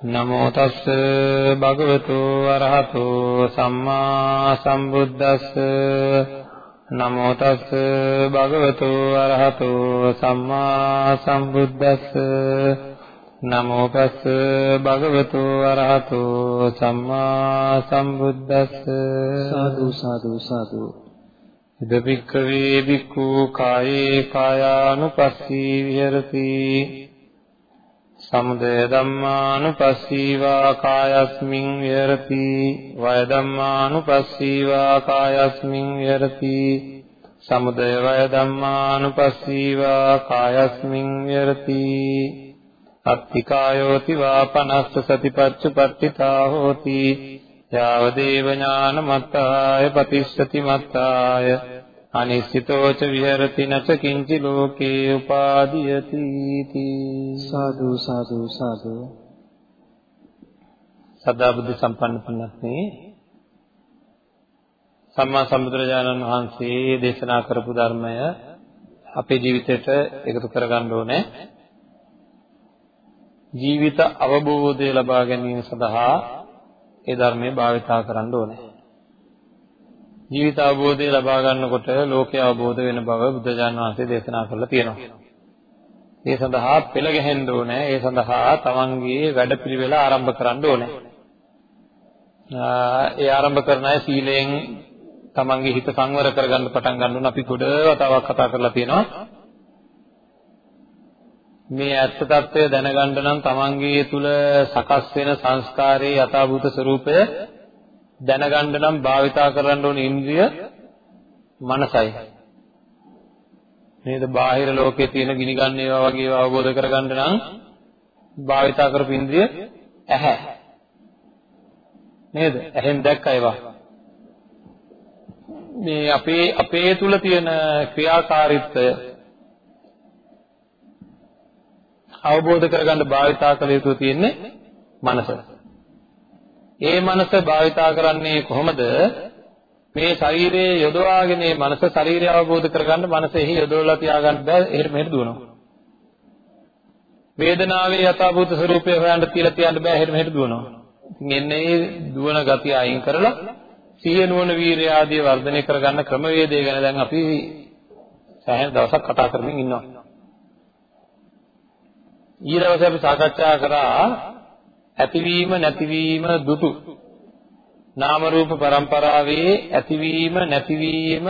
නමෝ තස්ස භගවතු අරහතෝ සම්මා සම්බුද්දස්ස. නමෝ තස්ස භගවතු අරහතෝ සම්මා සම්බුද්දස්ස. නමෝ තස්ස භගවතු අරහතෝ සම්මා සම්බුද්දස්ස. සාදු සාදු සාදු. ඉද පික්කවේ බික්ඛු කායේ කායානුපස්සී විහෙරති සමුදය ධම්මානුපස්සීවා කායස්මින් විහෙරති වය ධම්මානුපස්සීවා කායස්මින් විහෙරති සමුදය වය ධම්මානුපස්සීවා කායස්මින් විහෙරති අත්තිකායෝති වා පනස්ස සතිපච්චුපට්ඨිතා හෝති යාවදේව ඥානමත්තාය පතිස්සති මත්තාය අනිශ්චිතෝච විහෙරති නච කිංචි ලෝකේ උපාදීයති සාදු සාදු සාදු. සදා බුද්ධ සම්පන්න පින්වත්නි සම්මා සම්බුදුරජාණන් වහන්සේ දේශනා කරපු ධර්මය අපේ ජීවිතයට එකතු කරගන්න ඕනේ. ජීවිත අවබෝධය ලබා ගැනීම සඳහා ඒ ධර්මයේ භාවිතා කරන්න ඕනේ. ජීවිත අවබෝධය ලබා ගන්නකොට ලෝකය අවබෝධ වෙන බව බුදුජාන විශ්වසේ දේශනා කරලා තියෙනවා. ඒ සඳහා පෙළ ගැහෙන්න ඕනේ. ඒ සඳහා තමන්ගේ වැඩපිළිවෙල ආරම්භ කරන්න ඕනේ. ඒ ආරම්භ කරන අය සීලයෙන් තමන්ගේ හිත සංවර කරගන්න පටන් ගන්න ඕන අපි ගොඩ වතාවක් කතා කරලා තියෙනවා. මේ ඇත්ත తත්වය දැනගන්න නම් තමන්ගේ තුල සකස් වෙන සංස්කාරයේ යථාභූත ස්වરૂපය දැනගන්න නම් භාවිතා කරන්න ඕන ඉන්ද්‍රිය මනසයි. නේද? බාහිර ලෝකයේ තියෙන ගිනි ගන්න ඒවා වගේ ඒවා අවබෝධ කරගන්න නම් භාවිතා කරපු ඉන්ද්‍රිය ඇහැ. නේද? ඇහෙන් දැක්ක ඒවා. මේ අපේ අපේ තුල තියෙන ක්‍රියාකාරීත්වය අවබෝධ කරගන්න භාවිතා කළ යුතු තියෙන්නේ මනස. ඒ මනස භාවිතා කරන්නේ කොහොමද? මේ ශරීරයේ යොදවාගෙන මේ මනස ශරීරය අවබෝධ කරගන්න මනස එහි යොදවලා තියාගන්න බෑ එහෙට මෙහෙට දුවනවා. වේදනාවේ යථාභූත ස්වરૂපය හොයන්න තියලා තියන්න බෑ එහෙට මෙහෙට දුවනවා. ඉතින් එන්නේ මේ දුවන ගතිය අයින් කරලා සිහිය නුවණ වීර්ය ආදී වර්ධනය කරගන්න ක්‍රමවේදය ගැන දැන් අපි සෑහෙන දවසක් කතා කරමින් ඉන්නවා. ඊළඟට අපි සාකච්ඡා කරා ඇතිවීම නැතිවීම දුටු. නාම රූප પરම්පරාවේ ඇතිවීම නැතිවීම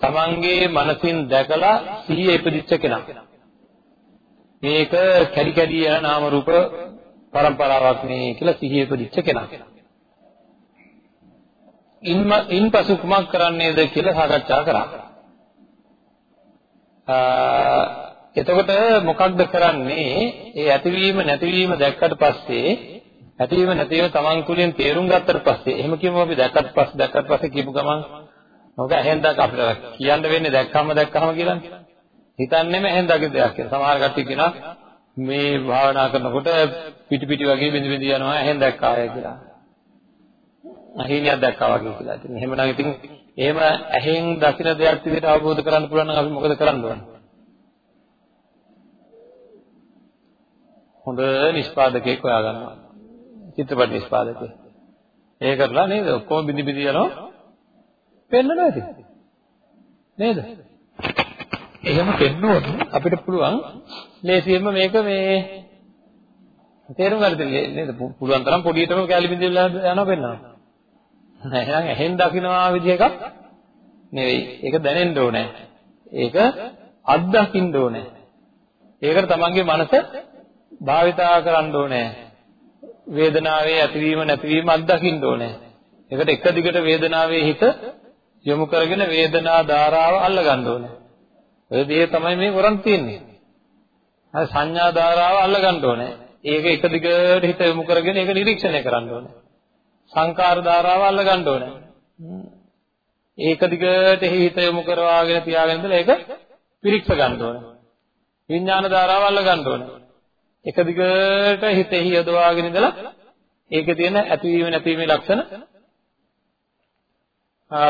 තමන්ගේ මනසින් දැකලා සිහිය ඉපදිච්ච කෙනා. මේක කැඩි කැඩි යන නාම රූප પરම්පරාවක් නේ කියලා සිහිය ඉපදිච්ච කෙනා. ඉන්ම ඉන්පසු කුමක් කරන්නේද කියලා සාකච්ඡා කරා. එතකොට මොකක්ද කරන්නේ? ඒ ඇතිවීම නැතිවීම දැක්කට පස්සේ ඇතිවීම නැතිවීම තමන් තුළින් තේරුම් ගත්තට පස්සේ එහෙම කියමු අපි දැක්කට පස්සේ දැක්කට පස්සේ කියපු ගමන් මොකද ඇහෙන් දැක් අපිට කියන්න වෙන්නේ දැක්කම දැක්කම කියලානේ. හිතන්නේම ඇහෙන් දැක්ක දෙයක් කියලා. සමහර කට්ටිය කියනවා මේ භාවනා කරනකොට පිටි පිටි වගේ බිඳ බිඳ යනවා ඇහෙන් දැක්කාය කියලා. අහිණියක් දැක්කා වගේ කියලා. ඉතින් එහෙමනම් ඉතින් එහෙම ඇහෙන් දකින දෙයක් විදිහට අවබෝධ කරගන්න පුළුවන් නම් අපි මොකද කරන්න ඕනේ? හොඳ නිෂ්පාදකයෙක් හොයාගන්නවා. චිත්‍රපට නිෂ්පාදකයෙක්. ඒ කරලා නේද ඔක්කොම බිඳි බිඳි යනවා. පෙන්නනවා ඉතින්. නේද? එහෙම පෙන්නුවොත් අපිට පුළුවන් ලේසියෙන්ම මේක මේ තේරුම් ගන්න නේද? පුළුවන් තරම් පොඩියටම කැලි බිඳිලා යනවා පෙන්නවා. එහෙනම් ඇහෙන් දකින්නවා විදිහ එකක් නෙවෙයි. ඒක දැනෙන්න ඕනේ. ඒක අත්දකින්න ඕනේ. ඒකට තමන්ගේ මනස භාවිතා කරන්න ඕනේ. වේදනාවේ ඇතිවීම නැතිවීම අත්දකින්න ඕනේ. ඒකට එක දිගට වේදනාවේ හිත යොමු කරගෙන වේදනා ධාරාව අල්ල ගන්න ඕනේ. ඔය දේ තමයි මේ කරන් තියෙන්නේ. අර සංඥා ධාරාව අල්ල ගන්න ඕනේ. ඒක එක දිගට හිත යොමු කරගෙන ඒක නිරීක්ෂණය කරන්න ඕනේ. සංකාර ධාරාව අල්ල ගන්න ඕනේ. ඒක දිගට හිත යොමු කරවාගෙන තියාගෙන ඉඳලා ඒක පිරික්ස ගන්න ඕනේ. විඥාන ධාරාව අල්ල ගන්න ඕනේ. එක දිගට හිතෙහි යොදවාගෙන ඉඳලා ඒකේ තියෙන ඇතිවීම නැතිවීමේ ලක්ෂණ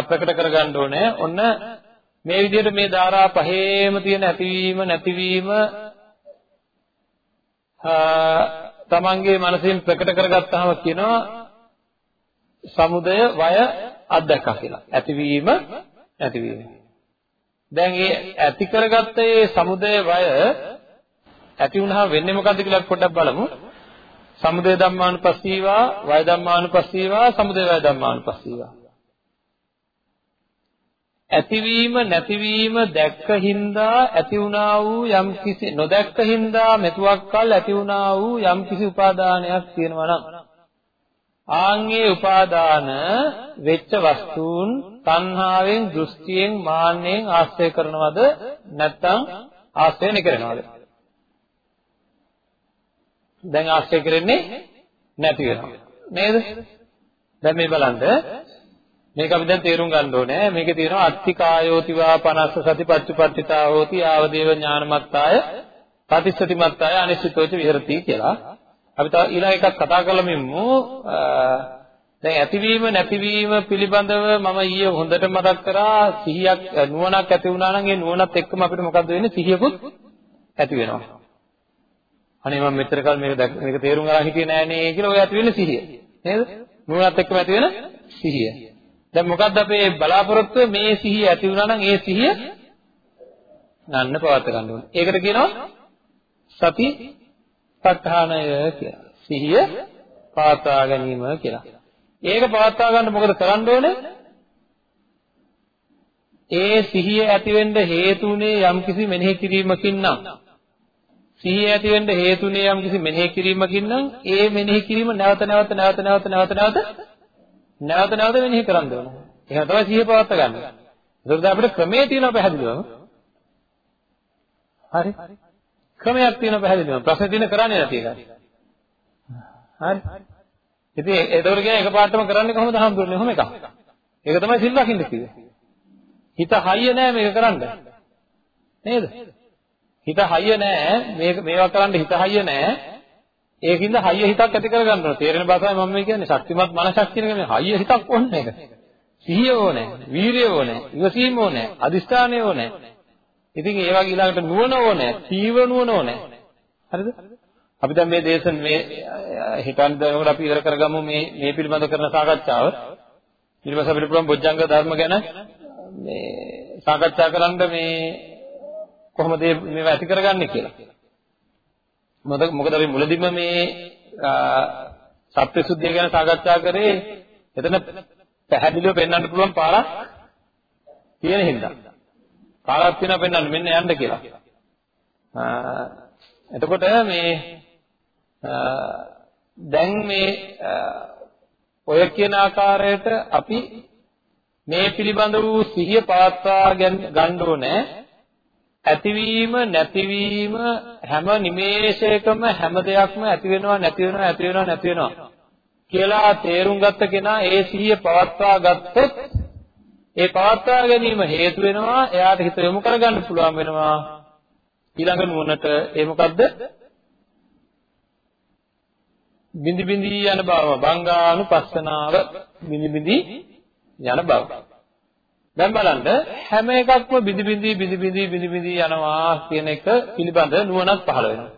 ප්‍රකට කර ගන්න ඕනේ. ඔන්න මේ විදිහට මේ ධාරා පහේම තියෙන ඇතිවීම නැතිවීම තමන්ගේ මනසින් ප්‍රකට කරගත්තාම කියනවා සමුදය වය අත්දැකා කියලා. ඇතිවීම නැතිවීම. දැන් මේ ඇති කරගත්ත මේ සමුදය වය ඇති වුණාම වෙන්නේ මොකද්ද කියලා පොඩ්ඩක් බලමු. සමුදය ධම්මානුපස්සීවා වය ධම්මානුපස්සීවා සමුදය වය ධම්මානුපස්සීවා. ඇතිවීම නැතිවීම දැක්ක හින්දා ඇති වුණා වූ යම් කිසි නොදැක්ක හින්දා මෙතුවක් කල් ඇති වුණා වූ යම් කිසි උපාදානයක් තියෙනවා නම්. ආන්ගේ උපාදාන වෙච්ච වස්තුන් තණ්හාවෙන් දෘෂ්ටියෙන් මාන්නෙන් ආශ්‍රය කරනවද? නැත්නම් ආශ්‍රය නිකරනවද? දැන් ආශ්‍රය කරන්නේ නැති වෙනවා නේද දැන් මේ බලන්න මේක අපි දැන් තේරුම් ගන්න ඕනේ. මේකේ තියෙනවා අත්තිකායෝතිවා 50 සතිපත්චුපට්ඨිතා හෝති ආවදේව ඥානමත්තාය පටිච්චසතිමත්තාය අනිශ්චිතෝච විහෙරති කියලා. අපි තව ඊළඟ එකක් කතා කරලා මෙමු. දැන් ඇතිවීම නැතිවීම පිළිබඳව මම ඊයේ හොඳට මතක් කරා සිහියක් නුවණක් ඇති වුණා නම් ඒ නුවණත් එක්කම අපිට මොකද්ද වෙන්නේ සිහියකුත් ඇති වෙනවා. අනේ මම මෙච්චර කල් මේක මේක තේරුම් ගන්න හිටියේ නෑනේ කියලා ඔය ඇති වෙන්නේ සිහිය. නේද? නුවණත් එක්කම ඇති වෙන සිහිය. දැන් මොකද්ද අපේ බලාපොරොත්තුව මේ සිහිය ඇති වුණා නම් ඒ සිහිය ගන්න පවත් ගන්න ඕනේ. ඒකට කියනවා සති ප ဋ ාණය කියලා. සිහිය පවත්වා ගැනීම කියලා. ඒක පවත්වා ගන්න මොකද කරන්න ඕනේ? ඒ සිහිය ඇති වෙන්න හේතුනේ යම්කිසි මෙනෙහි කිරීමකින් නම් සිහිය ඇති වෙන්න හේතුනේ යම්කිසි මෙනෙහි කිරීමකින් නම් ඒ මෙනෙහි කිරීම නැවත නැවත නැවත නැවත නැවත නැවත නැවත නැවත මෙනෙහි කරන්න ඕන. එහෙනම් තමයි සිහිය පවත්ත ගන්න. ඒකට අපිට ක්‍රමයේ තියෙනවා පැහැදිලිවම. හරි. ක්‍රමයක් තියෙනවා පැහැදිලිවම. ප්‍රශ්නේ තියෙන කරන්නේ නැති එකයි. හරි. ඉතින් ඒතකොට කියන්නේ එකපාරටම කරන්නේ කොහොමද හම්බුනේ? කොහොම එකක්. ඒක තමයි සිල් ලකින්න කිව්වේ. හිත හයිය නෑ මේක කරන්න. නේද? හිත හයිය නෑ මේක මේවා කරන්න හිත හයිය නෑ ඒකින්ද හයිය හිතක් ඇති කරගන්න ඕනේ. තේරෙන භාෂාවෙන් මම මේ කියන්නේ ශක්තිමත් මනසක් කියන එක මේ හයිය හිතක් ඕනේ මේක. සිහිය ඕනේ, වීරිය ඕනේ, ඉවසීම ඕනේ, අදිස්ථානය ඕනේ. ඉතින් ඒ වගේ ඊළඟට නුවණ ඕනේ, තීව නුවණ ඕනේ. හරිද? අපි දැන් මේ දේශන මේ හිතන් දනකොට අපි ඉවර කරගමු මේ මේ පිළිබඳ කරන සාකච්ඡාව. ඊට පස්සේ අපිට පුළුවන් බොජ්ජංග ධර්ම ගැන මේ සාකච්ඡා කරන්න මේ කොහොමද මේවා ඇති කරගන්නේ කියලා. මොකද මොකද අපි මුලදිම මේ සත්‍යසුද්ධිය ගැන සාකච්ඡා කරේ එතන පැහැදිලිව පෙන්වන්න පුළුවන් පාරක් තියෙන හින්දා. පාරක් තියෙනවා පෙන්වන්න මෙන්න යන්න කියලා. එතකොට මේ දැන් මේ ඔය කියන ආකාරයට අපි මේ පිළිබඳ වූ සිහිය පවත්වා ගන්න ඕනේ ඇතිවීම නැතිවීම හැම නිමේෂයකම හැම දෙයක්ම ඇති වෙනවා නැති වෙනවා ඇති වෙනවා නැති වෙනවා කියලා තේරුම් ගත්ත කෙනා ඒ සිහිය පවත්වා ගත්තොත් ඒ පවත්වා ගැනීම හේතු වෙනවා එයාට හිත යොමු කරගන්න පුළුවන් වෙනවා. ඊළඟ නුවණට ඒ මොකද්ද? බිඳි බිඳි යන බව බංගානුපස්සනාව බිඳි බිඳි යන බව. දැන් බලන්න හැම එකක්ම බිඳි බිඳි බිඳි බිඳි බිඳි බිඳි යනවා කියන එක පිළිබඳ නුවණක් පහළ වෙනවා.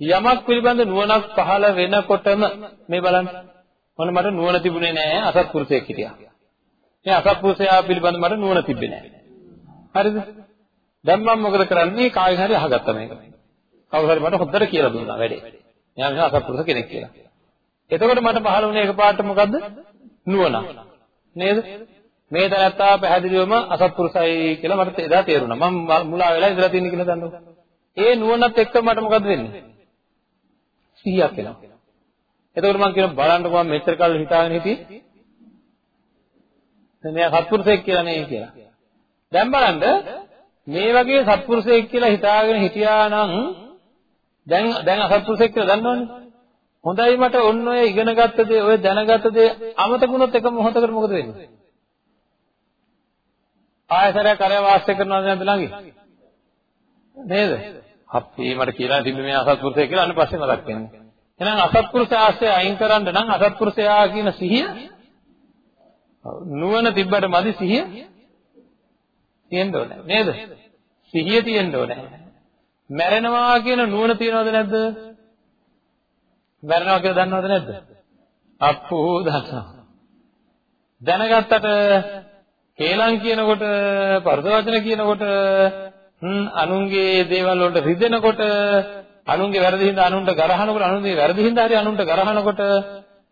යමක් පිළිබඳ නුවණක් පහළ වෙනකොටම මේ බලන්න මොන මට නුවණ තිබුණේ නැහැ අසත්පුරුෂයෙක් හිටියා. මේ අසත්පුරුෂයා පිළිබඳ මට නුවණ තිබ්බේ නැහැ. හරිද? දැන් මම මොකද කරන්නේ? කාගෙන් හරි අහගත්තා මේක. කවුරු හරි මට හොද්දට කියලා දුන්නා වැඩේ. මෙයා මෙහා අසත්පුරුෂ කෙනෙක් කියලා. එතකොට මට පහළ වුණේ එකපාරට මොකද්ද? නුවණ. නේද? මේ තැනත්තා පැහැදිලිවම අසත්පුරුසයි කියලා මට එදා තේරුණා. මම මුලා වෙලා ඉඳලා තියෙන කියලා දන්නව. ඒ නුවණත් එක්ක මට මොකද වෙන්නේ? සිහියක් එනවා. එතකොට මම කියන බලන්නකෝ මම මෙච්චර කල් හිතාගෙන හිටියේ දැන් මෙයා සත්පුරුෂයෙක් කියලා නේ කියලා. දැන් බලන්න මේ වගේ සත්පුරුෂයෙක් කියලා හිතාගෙන හිටියා නම් දැන් දැන් අසත්පුරුෂයෙක් කියලා දන්නවනේ. හොඳයි මට ඔන්න ඔය ඉගෙනගත්ත දේ ඔය දැනගත්ත දේ අමතක වුණොත් එක මොහොතකට මොකද වෙන්නේ? ආයතරයක් අරය වාස්ය කරනවද නැද්ද ළඟින්? නේද? අපි මට කියලා තිබ්බේ මේ අසත්පුරුෂය කියලා අන්න පස්සේ මතක් වෙන්නේ. එහෙනම් අසත්පුරුෂ ආශ්‍රය අයින් කරන්න නම් අසත්පුරුෂයා කියන සිහිය නුවණ තිබ්බට මදි සිහිය තියෙන්න ඕනේ නේද? සිහිය තියෙන්න ඕනේ. මැරෙනවා කියන නුවණ තියනවද නැද්ද? මැරෙනවා කියලා දන්නවද නැද්ද? අප්පෝ දන්නවා. දැනගත්තට කේලම් කියනකොට පරද වචන කියනකොට අනුන්ගේ දේවල් වලට රිදෙනකොට අනුන්ගේ වැරදි හින්දා අනුන්ට ගරහනකොට අනුන්ගේ වැරදි හින්දා හරි අනුන්ට ගරහනකොට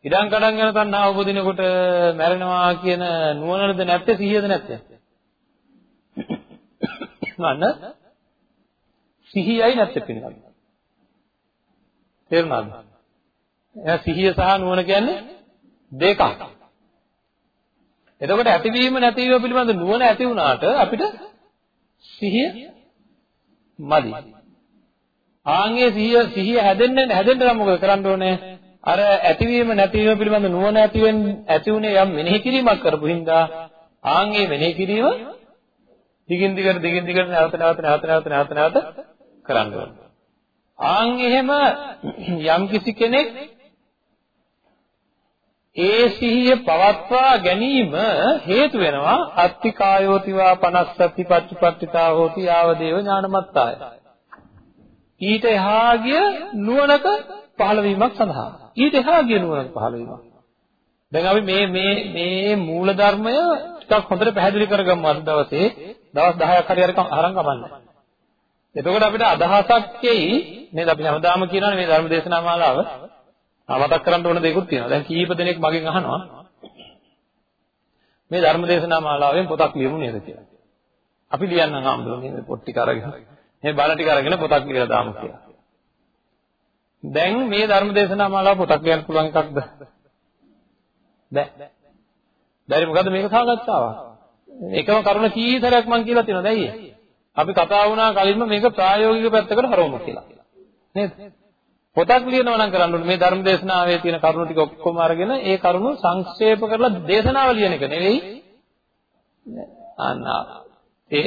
ඉඩම් කඩම් යන තණ්හාව උපදිනකොට මැරෙනවා කියන නුවණද නැත්තේ සිහියද නැත්තේ? මන්න සිහියයි නැත්තේ පිළිගන්න. තේරුණාද? එහෙනම් සිහිය සහ නුවණ කියන්නේ දෙකක්. එතකොට ඇතිවීම නැතිවීම පිළිබඳ නුවණ ඇති වුණාට අපිට සිහිය මදි ආන්ගේ සිහිය සිහිය හැදෙන්න හැදෙන්න නම් මොකද කරන්න ඕනේ? අර ඇතිවීම නැතිවීම පිළිබඳ නුවණ ඇති වෙන්න ඇති උනේ යම් මෙනෙහි කිරීමක් කරපු හින්දා ආන්ගේ මෙනෙහි කිරීම දිගින් දිගට දිගින් දිගට නැවත නැවත නැවත නැවත නැවත නැවත කරන්න ඕනේ. ආන් එහෙම යම් කිසි කෙනෙක් ඒ සිහිය පවත්වා ගැනීම හේතු වෙනවා අත්තිකායෝතිවා 50 සතිපත්තිපත්තිතා හෝති ආවදේව ඥානමත්තාය. ඊට එහා ගිය නුවණක පහළවීමක් සඳහා. ඊට එහා ගිය නුවණක පහළවීමක්. දැන් අපි මේ මේ මේ මූල ධර්මය ටිකක් හොඳට පැහැදිලි කරගමු අද දවසේ. දවස් 10ක් හරි අරන් කමන්න. එතකොට අපිට අදහසක් එයි නේද අපි හැමදාම කියනවානේ මේ ධර්ම දේශනා මාලාව. මතක් කරන්න ඕන දේකුත් තියෙනවා. දැන් කීප දෙනෙක් මගෙන් අහනවා මේ ධර්ම දේශනා මාලාවෙන් පොතක් ලියමු නේද කියලා. අපි ලියන්නම් ආම්බුනේ පොත් ටික අරගෙන. මේ බණ ටික අරගෙන පොතක් ලියලා දාමු කියලා. දැන් මේ ධර්ම දේශනා මාලාව පොතක් ලියන්න පුළුවන් එකක්ද? බෑ. බැරි මොකද මේක සාකච්ඡාවක්. එකම කරුණ කීතරයක් මම කියලා තියෙනවා දැයි. අපි කතා වුණා කලින්ම මේක ප්‍රායෝගික පැත්තකට හරවමු කියලා. නේද? පොතක් ලියනවා නම් කරන්න ඕනේ මේ ධර්ම දේශනාවේ තියෙන කරුණු ටික ඔක්කොම අරගෙන ඒ කරුණු සංක්ෂේප කරලා දේශනාව ලියන එක නෙවෙයි. අන්න ඒ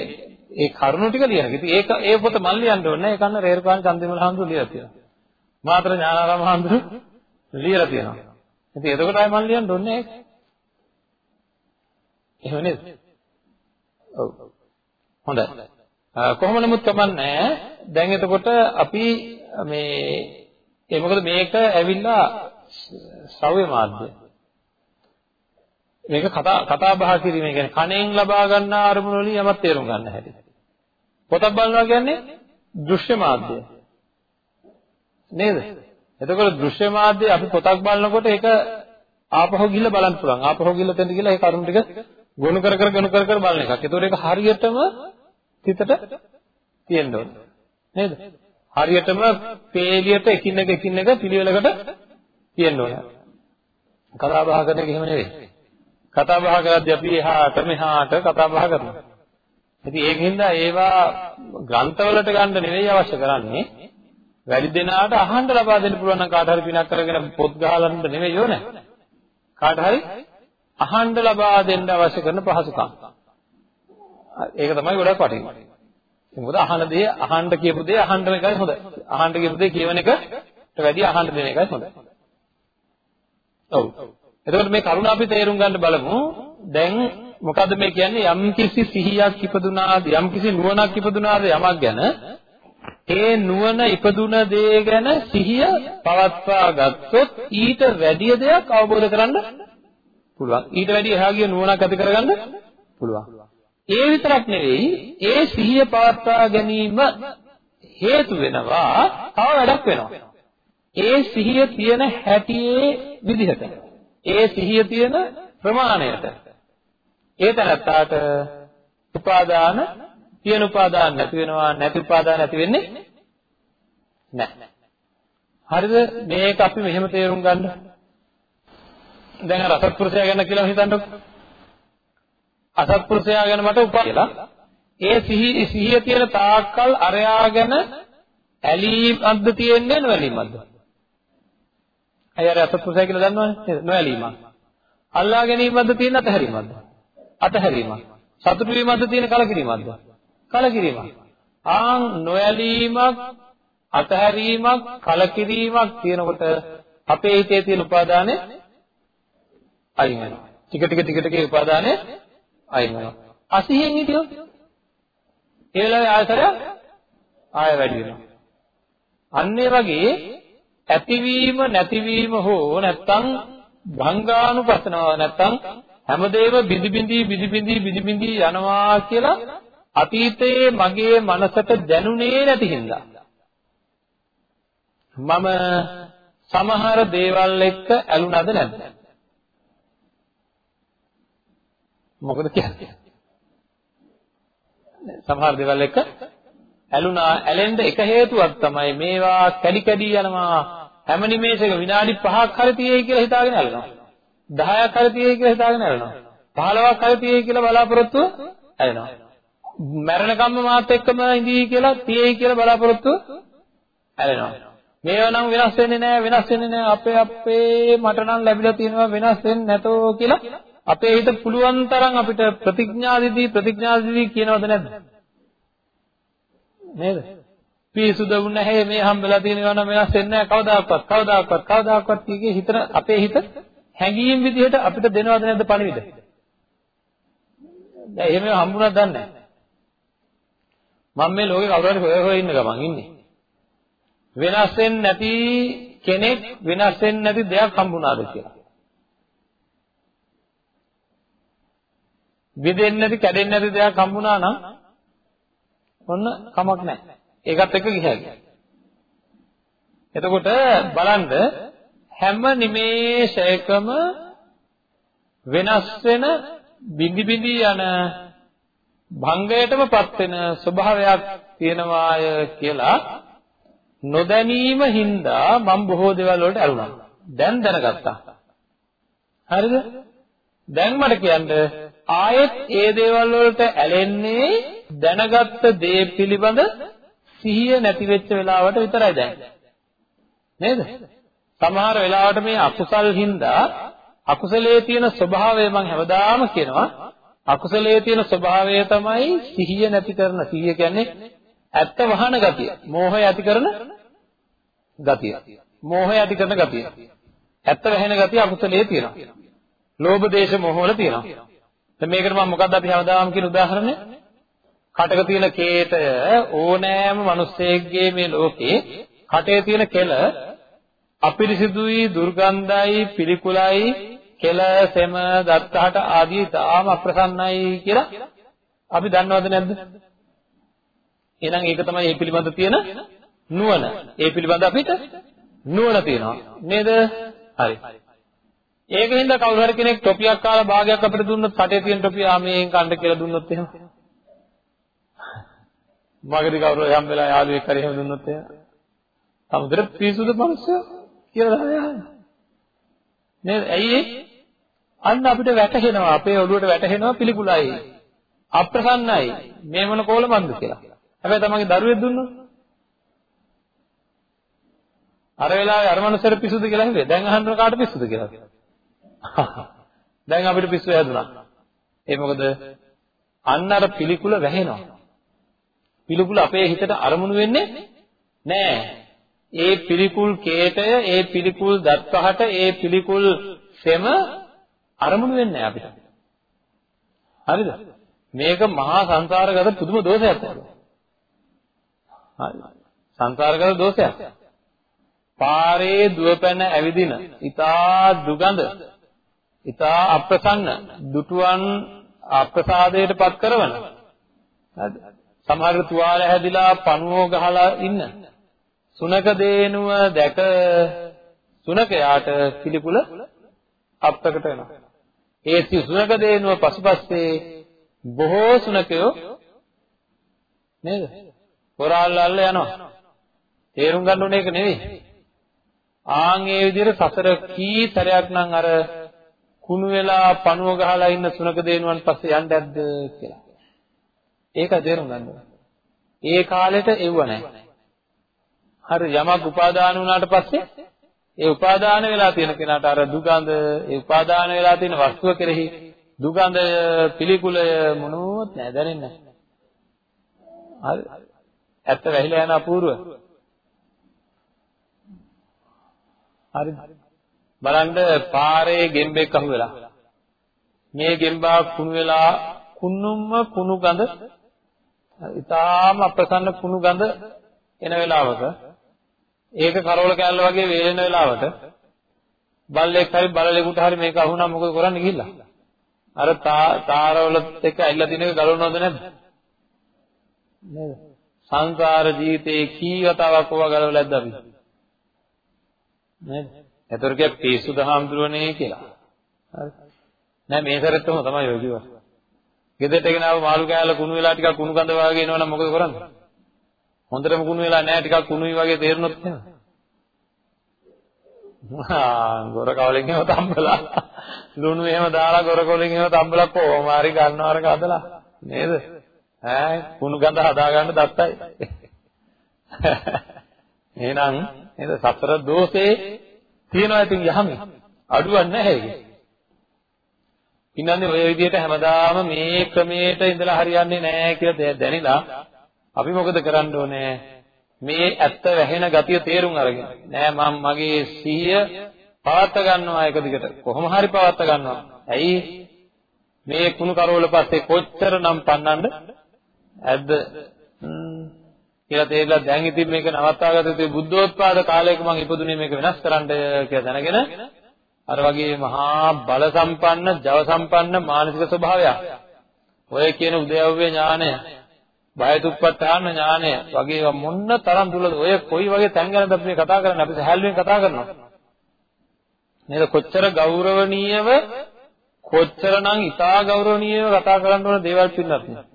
ඒ කරුණු ටික ලියන එක. ඉතින් ඒක ඒ පොත මම ලියන්න ඕනේ. ඒක අන්න රේරුකාණ චන්දිමල හඳු ලියලා තියෙනවා. මාතර ඥානාරාම හඳු ලියලා තියෙනවා. ඉතින් එතකොට ආයෙ මම ලියන්න ඕනේ ඒක. එහෙම නේද? ඔව්. හොඳයි. කොහොම නමුත් කමන්නේ දැන් එතකොට අපි මේ ඒ මොකද මේක ඇවිල්ලා සව්‍ය මාධ්‍ය මේක කතා කතා බහ කිරීම කියන්නේ කණෙන් ලබා ගන්න අරමුණු වලින් යමක් තේරුම් ගන්න හැටි. පොතක් බලනවා කියන්නේ දෘශ්‍ය මාධ්‍යය. නේද? එතකොට දෘශ්‍ය මාධ්‍යය අපි පොතක් බලනකොට ඒක ආපහු ගිහිල්ලා බලන්න පුළුවන්. ආපහු ගිහිල්ලා තෙන්ට ගිහිල්ලා ඒ කරුණු ටික ගොනු කර කර ගොනු කර කර බලන එකක්. ඒතකොට ඒක හරියටම හිතට තියෙන්න ඕනේ. නේද? හරියටම පේලියට එකින් එක එකින් එක පිළිවෙලකට තියෙන්න ඕනේ. කතා බහ කරන එක එහෙම නෙවෙයි. කතා බහ කරද්දී අපි එහාට මෙහාට කතා බහ කරනවා. ඉතින් ඒකින්ද ඒවා ග්‍රන්ථවලට ගන්න නෙවෙයි අවශ්‍ය කරන්නේ. වැඩි දෙනාට අහන්න ලබා දෙන්න පුළුවන් නම් කාට හරි පිනක් කරගෙන පොත් ගහලන්න නෙවෙයි ඕනේ. කාට හරි අහන්න ලබා දෙන්න අවශ්‍ය කරන පහසුකම්. ඒක තමයි ගොඩක් වටින්නේ. මොකද අහන දේ අහන්න කියපු දේ අහන්න එකයි හොඳ. අහන්න කියපු දේ කියවන එකට වැඩිය අහන්න දෙන එකයි හොඳ. ඔව්. එතකොට මේ කරුණ අපි තේරුම් ගන්න බලමු. දැන් මොකද්ද මේ කියන්නේ යම් කිසි සිහියක් ඉපදුනාද යම් කිසි නුවණක් ඉපදුනාද යමක් ගැන ඒ නුවණ ඉපදුන දේ ගැන සිහිය පවත්වා ගත්තොත් ඊට වැඩි දෙයක් අවබෝධ කරගන්න පුළුවන් ඊට වැඩි එහා ගිය නුවණක් ඇති කරගන්න පුළුවන් ඒ විතරක් නෙවෙයි ඒ සිහිය පවත්වා ගැනීම හේතු වෙනවා තව වැඩක් වෙනවා ඒ සිහිය තියෙන හැටියේ විදිහට ඒ සිහිය තියෙන ප්‍රමාණයට ඒ තැනත්තාට උපාදාන තියෙන උපාදාන නැති වෙනවා නැති උපාදාන නැති වෙන්නේ නැහැ. හරිද? මේක අපි මෙහෙම තේරුම් ගන්න. දැන් අර අසත්පුරුෂයා ගැන කියලා හිතන්නකො. අසත්පුරුෂයා ගැන මට උපා කියලා. ඒ සිහි සිහිය තියෙන තාක්කල් අරයා ගැන ඇලීමක්ද තියෙන්නේ නොඇලීමක්ද? අය අර අසත්පුරුෂයා කියලා දන්නවනේ නොඇලීමක්. අල්ලා ගැනීමක්ද තියෙන අතහැරීමක්ද? අතහැරීමක්. සතුටු වීමක්ද තියෙන කලකිරීමක්ද? කලකිරීමක්. ආන් නොඇලීමක් අතහැරීමක් කලකිරීමක් තියෙනකොට අපේ හිතේ තියෙන උපාදානය අයින් වෙනවා. ටික ටික ටික ටික උපාදානය අයින් වෙනවා. අසිහියෙන් හිටියොත් ඒ වෙලාවේ ආයතරය ආය වැඩි වෙනවා. අන්න ඒ වගේ ඇතිවීම නැතිවීම හෝ නැත්තම් භංගානුපස්සනාව නැත්තම් හැමදේම බිඳි බිඳි බිඳි බිඳි බිඳි බිඳි යනවා කියලා අතීතයේ මගේ මනසට දැනුනේ නැති හින්දා මම සමහර දේවල් එක්ක ඇලුනද නැද්ද? මොකද කියන්නේ? සමහර දේවල් එක්ක ඇලුනා ඇලෙන්න එක හේතුවක් තමයි මේවා කැඩි කැඩි යනවා. හැම නිමේෂයක විනාඩි 5ක් හරි තියෙයි කියලා හිතාගෙන ඇලෙනවා. 10ක් හරි තියෙයි කියලා හිතාගෙන ඇලෙනවා. 15ක් හරි තියෙයි කියලා බලාපොරොත්තු ඇලෙනවා. මරණකම්ම මාත් එක්කම ඉඳී කියලා තියෙයි කියලා බලාපොරොත්තු ඇලෙනවා. මේවා නම් වෙනස් වෙන්නේ නැහැ වෙනස් වෙන්නේ නැහැ අපේ අපේ මට නම් ලැබිලා තියෙනවා වෙනස් වෙන්නේ නැතෝ කියලා අපේ හිත පුළුවන් තරම් අපිට ප්‍රතිඥාදිදී ප්‍රතිඥාදිදී කියනවද නැද්ද? නේද? පිසුදුු නැහැ මේ හම්බෙලා තියෙනවා නම් වෙනස් වෙන්නේ නැහැ. කවදාකවත් කවදාකවත් කවදාකවත් කීකේ හිතන අපේ හිත හැඟීම් විදිහට අපිට දෙනවද නැද්ද පණිවිඩ? දැන් එහෙම හම්බුණාද දන්නේ නැහැ මම මේ ලෝකේ කවුරු හරි හොය හොය ඉන්න ගමන් ඉන්නේ. වෙනස් වෙන්නේ නැති කෙනෙක් වෙනස් වෙන්නේ නැති දෙයක් හම්බුණාද කියලා. විදෙන්නේ නැති කැඩෙන්නේ නැති දෙයක් හම්බුණා නම් ඔන්න කමක් නැහැ. ඒකත් එක්ක ගිහාගේ. එතකොට බලන්න හැම නිමේෂයකම වෙනස් වෙන බිඳි බිඳි යන භංගයටමපත් වෙන ස්වභාවයක් තියෙනවාය කියලා නොදැනීම හින්දා මම බොහෝ දේවල් වලට ඇලුනා. දැන් දැනගත්තා. හරිද? දැන් මට කියන්න ආයෙත් ඒ දේවල් වලට ඇලෙන්නේ දැනගත්ත දේ පිළිබඳ සිහිය නැති වෙච්ච වෙලාවට විතරයි දැන්. නේද? සමහර වෙලාවට මේ අකුසල් හින්දා අකුසලයේ තියෙන ස්වභාවය මම හැමදාම කියනවා අකුසලයේ තියෙන ස්වභාවය තමයි සිහිය නැති කරන සිහිය කියන්නේ ඇත්ත වහන ගතිය. මෝහය ඇති කරන ගතිය. මෝහය ඇති කරන ගතිය. ඇත්ත වැහෙන ගතිය අකුසලයේ තියෙනවා. ලෝභ දේශ මොහ වල තියෙනවා. දැන් මේකට මම මොකද්ද අපි හැමදාම කියන උදාහරණය? කටක තියෙන කේතය ඕනෑම මිනිස්සෙක්ගේ මේ ලෝකේ කටේ තියෙන කෙල අපිරිසිදුයි දුර්ගන්ධයි පිළිකුලයි කෙල සෙම දත්තහට ආදී තාම අප්‍රසන්නයි කියලා අපි දන්නවද නැද්ද? එහෙනම් ඒක තමයි මේ පිළිබඳ තියෙන නුවණ. ඒ පිළිබඳ අපිට නුවණ තියෙනවා. නේද? හරි. ඒකින්ද කවුරු හරි කෙනෙක් ටොපියක් කාලා භාගයක් අපිට දුන්නොත් කටේ තියෙන ටොපිය ආමෙන් කන්න කියලා දුන්නොත් එහෙම. මගදී කවුරු යම් වෙලා යාළුවෙක් හරි එහෙම දුන්නොත් එහෙම. සමුද්‍ර පිසුද මිනිස්සු කියලා දානවා. නේද? ඇයි අන්න අපිට වැටහෙනවා අපේ ඔළුවට වැටහෙනවා පිළිකුලයි. අප්‍රසන්නයි. මේ මොන කෝලමන්ද කියලා. හැබැයි තමන්ගේ දරුවෙක් දුන්නොත් අර වෙලාවේ අර මනුස්සර පිස්සුද කියලා හිතුවේ. දැන් අහන්න කාට පිස්සුද කියලා. දැන් අපිට පිස්සු හැදුනා. ඒ මොකද අන්න අර පිළිකුල වැහෙනවා. පිළිකුල අපේ හිතට අරමුණු වෙන්නේ නෑ. ඒ පිළිකුල් කේතය, ඒ පිළිකුල් දත්පහට, ඒ පිළිකුල් සෙම අරමුණු වෙන්නේ අපිට. හරිද? මේක මහා සංසාරගත පුදුම දෝෂයක් වගේ. හරි. සංසාරගත දෝෂයක්. පාරේ දුවපැන ඇවිදින ඊතා දුගඳ ඊතා අප්‍රසන්න දුටුවන් අප්‍රසාදයට පත් කරවන. හරිද සමහර තුවාල හැදිලා පණුවෝ ගහලා ඉන්න. සුනක දේනුව දැක සුනකයාට පිළිකුල අප්‍රකට වෙනවා. ඒ සුනක දේනුව පසුපස්සේ බොහෝ සුනකයෝ නේද? හොරාල්ල අල්ල යනවා. තේරුම් ගන්න ඕනේ ඒක නෙවෙයි. ආන් ඒ විදිහට සසර කී සැරයක් නම් අර කුණු වෙලා පණුව ගහලා ඉන්න සුනක දේනුවන් පස්සේ යන්න ඇද්ද කියලා. ඒක තේරුම් ගන්න ඕනේ. ඒ කාලෙට එව්ව නැහැ. හරි යමක් උපාදාන වුණාට පස්සේ ඒ උපාදාන වෙලා තියෙන කෙනාට අර දුගඳ ඒ උපාදාන වෙලා තියෙන වස්තුව කෙරෙහි දුගඳ පිළිකුලය මොනවත් නැහැ දැනෙන්නේ නැහැ. හරි. ඇත්ත වැහිලා යන අපූර්ව. හරි. බලන්න පාරේ ගෙම්බෙක් අහුවෙලා. මේ ගෙම්බා කුණු වෙලා කුණුම්ම කුණු ගඳ ඊටාම අප්‍රසන්න කුණු ගඳ එන වෙලාවක ඒක කරවල කෑල්ල වගේ වේලෙන වෙලාවට බල්ලෙක් හරි බලලෙකුට හරි මේක අහුණා මොකද කරන්නේ ගිහිල්ලා. අර තාරවලත් එක්ක ඇවිල්ලා තියෙන එක ගලවනවද නැද්ද? නේද? සංසාර ජීවිතේ කී වතාවක් ඔවා ගලවලා ඇද්ද අපි? නේද? එතකොට කිය පිස්සු දහම්දුරනේ කියලා. හරි. නෑ මේ සැරෙත් තමයි ඔය කිව්වා. ගෙදරට ගෙන ආව මාළු කෑල්ල කුණු වෙලා ටිකක් කුණු ගඳ වගේ එනවනම් මොකද කරන්නේ? හොඳටම කුණු වෙලා නැහැ ටිකක් කුණුයි වගේ තේරුනොත් එහෙම. ආ ගොර කවලෙන් එහෙම තම්බලා. ලුණු එහෙම දාලා ගොර කවලෙන් එහෙම තම්බලා කොහොම හරි ගන්නව අර කදලා නේද? ඈ කුණු ගඳ හදාගන්න දත්තයි. එහෙනම් නේද? සතර දෝෂේ තියෙනවා ඉතින් යහමි. අඩුවක් නැහැ ඒක. ඉන්නන්නේ ඔය විදිහට හැමදාම මේ ක්‍රමයට ඉඳලා හරියන්නේ නැහැ කියලා දැනিলা අපි මොකද කරන්න ඕනේ? මේ ඇත්ත වැහෙන ගතිය තේරුම් අරගෙන නෑ මම මගේ සිහිය පවත්ත ගන්නවා එක දිගට කොහොම හරි පවත්ත ගන්නවා ඇයි මේ කුණු කරවල පස්සේ කොච්චර නම් පන්නන්න ඇද්ද කියලා තේරලා දැන් ඉතින් මේක නවත්වාගත යුතුයි බුද්ධෝත්පාද කාලයක මම ඉපදුනේ මේක වෙනස් කරන්න කියලා දැනගෙන අර වගේ මහා බල සම්පන්න ජව සම්පන්න මානසික ස්වභාවයක්. ඔය කියන උදයව්‍ය ඥානය බයතුප්පත්තාන ඥානය වගේ මොන්න තරම් දුරද ඔය කොයි වගේ තැන් ගැනද අපි කතා කරන්නේ? අපි සහැල්ලුවෙන් කතා කරනවා. නේද කොච්චර ගෞරවණීයව කොච්චරනම් ඉතා ගෞරවණීයව කතා කරන්න ඕන දේවල් පින්නත්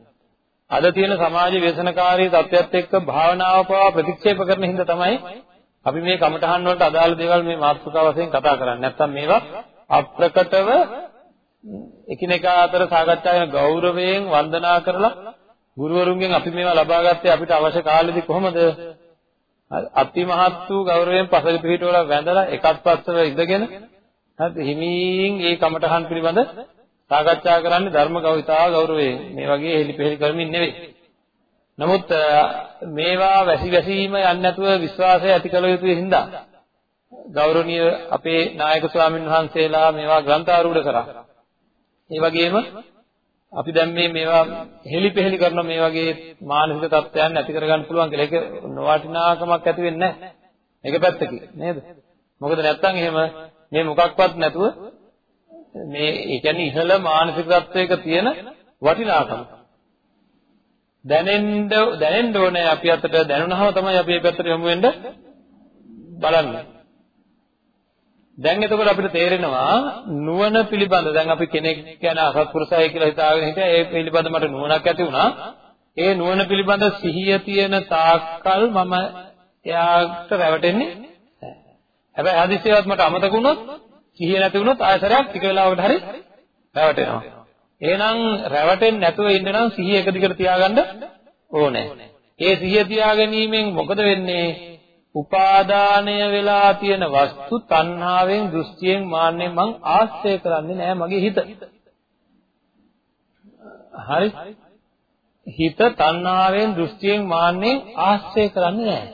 අද තියෙන සමාජ ව්‍යසනකාරී තත්ත්වයක් එක්ක භාවනාව පවා ප්‍රතික්ෂේප කරන හින්දා තමයි අපි මේ කමඨහන් වලට අදාළ දේවල් මේ මාතෘකාව වශයෙන් කතා කරන්නේ නැත්තම් මේවා අප්‍රකටව එකිනෙකා අතර සාකච්ඡා වෙන ගෞරවයෙන් වන්දනා කරලා ගුරුවරුන්ගෙන් අපි මේවා ලබා ගත්තේ අපිට අවශ්‍ය කාලෙදි කොහොමද? අතිමහත් වූ ගෞරවයෙන් පසල පිහිටවල වැඳලා එකත් පස්සව ඉඳගෙන හරි හිමින් ඒ කමඨහන් පිළිබඳ සාකච්ඡා කරන්නේ ධර්ම ගෞවිතා ගෞරවයෙන්. මේ වගේ හෙලිපෙහෙලි කරමින් නෙවෙයි. නමුත් මේවා වැසි වැසීම යන්නේ නැතුව විශ්වාසය ඇති කළ යුතුයි හින්දා ගෞරවනීය අපේ නායක ස්වාමින් වහන්සේලා මේවා ග්‍රන්ථාරූඪ කරා. ඒ වගේම අපි දැන් මේ මේවා හෙලිපෙහෙලි කරන මේ වගේ මානසික තත්ත්වයන් ඇති කරගන්න පුළුවන් කියලා ඒක නොවටිනාකමක් ඇති වෙන්නේ නැහැ. ඒක පැත්තකින් නේද? මොකද නැත්තම් එහෙම මේ මොකක්වත් නැතුව මේ ඒ කියන්නේ ඉහළ මානසික තත්ත්වයක තියෙන වටිනාකම. දැනෙන්න දැනෙන්න ඕනේ අපි අතට දැනුණාම තමයි අපි මේ පැත්තට යමු වෙන්න බලන්නේ. දැන් එතකොට අපිට තේරෙනවා නුවණ පිළිබඳ දැන් අපි කෙනෙක් ගැන අසත්පුරුෂය කියලා හිතාගෙන හිටියා ඒ පිළිබඳ මට නුවණක් ඇති වුණා. ඒ නුවණ පිළිබඳ සිහිය තියෙන තාක්කල් මම එයාට රැවටෙන්නේ හැබැයි හදිසියවත් මට අමතක වුණොත් සිහිය නැති වුණොත් ආයතරයක් ටික වෙලාවකට හරි රැවටෙනවා එහෙනම් රැවටෙන්නේ නැතුව ඉන්න නම් සිහිය එක දිගට තියාගන්න ඕනේ ඒ සිහිය තියාගැනීමෙන් මොකද වෙන්නේ උපාදානය වෙලා තියෙන වස්තු තණ්හාවෙන් දෘෂ්ටියෙන් මාන්නෙන් මං ආශ්‍රය කරන්නේ නෑ මගේ හිත. හරි? හිත තණ්හාවෙන් දෘෂ්ටියෙන් මාන්නෙන් ආශ්‍රය කරන්නේ නෑ.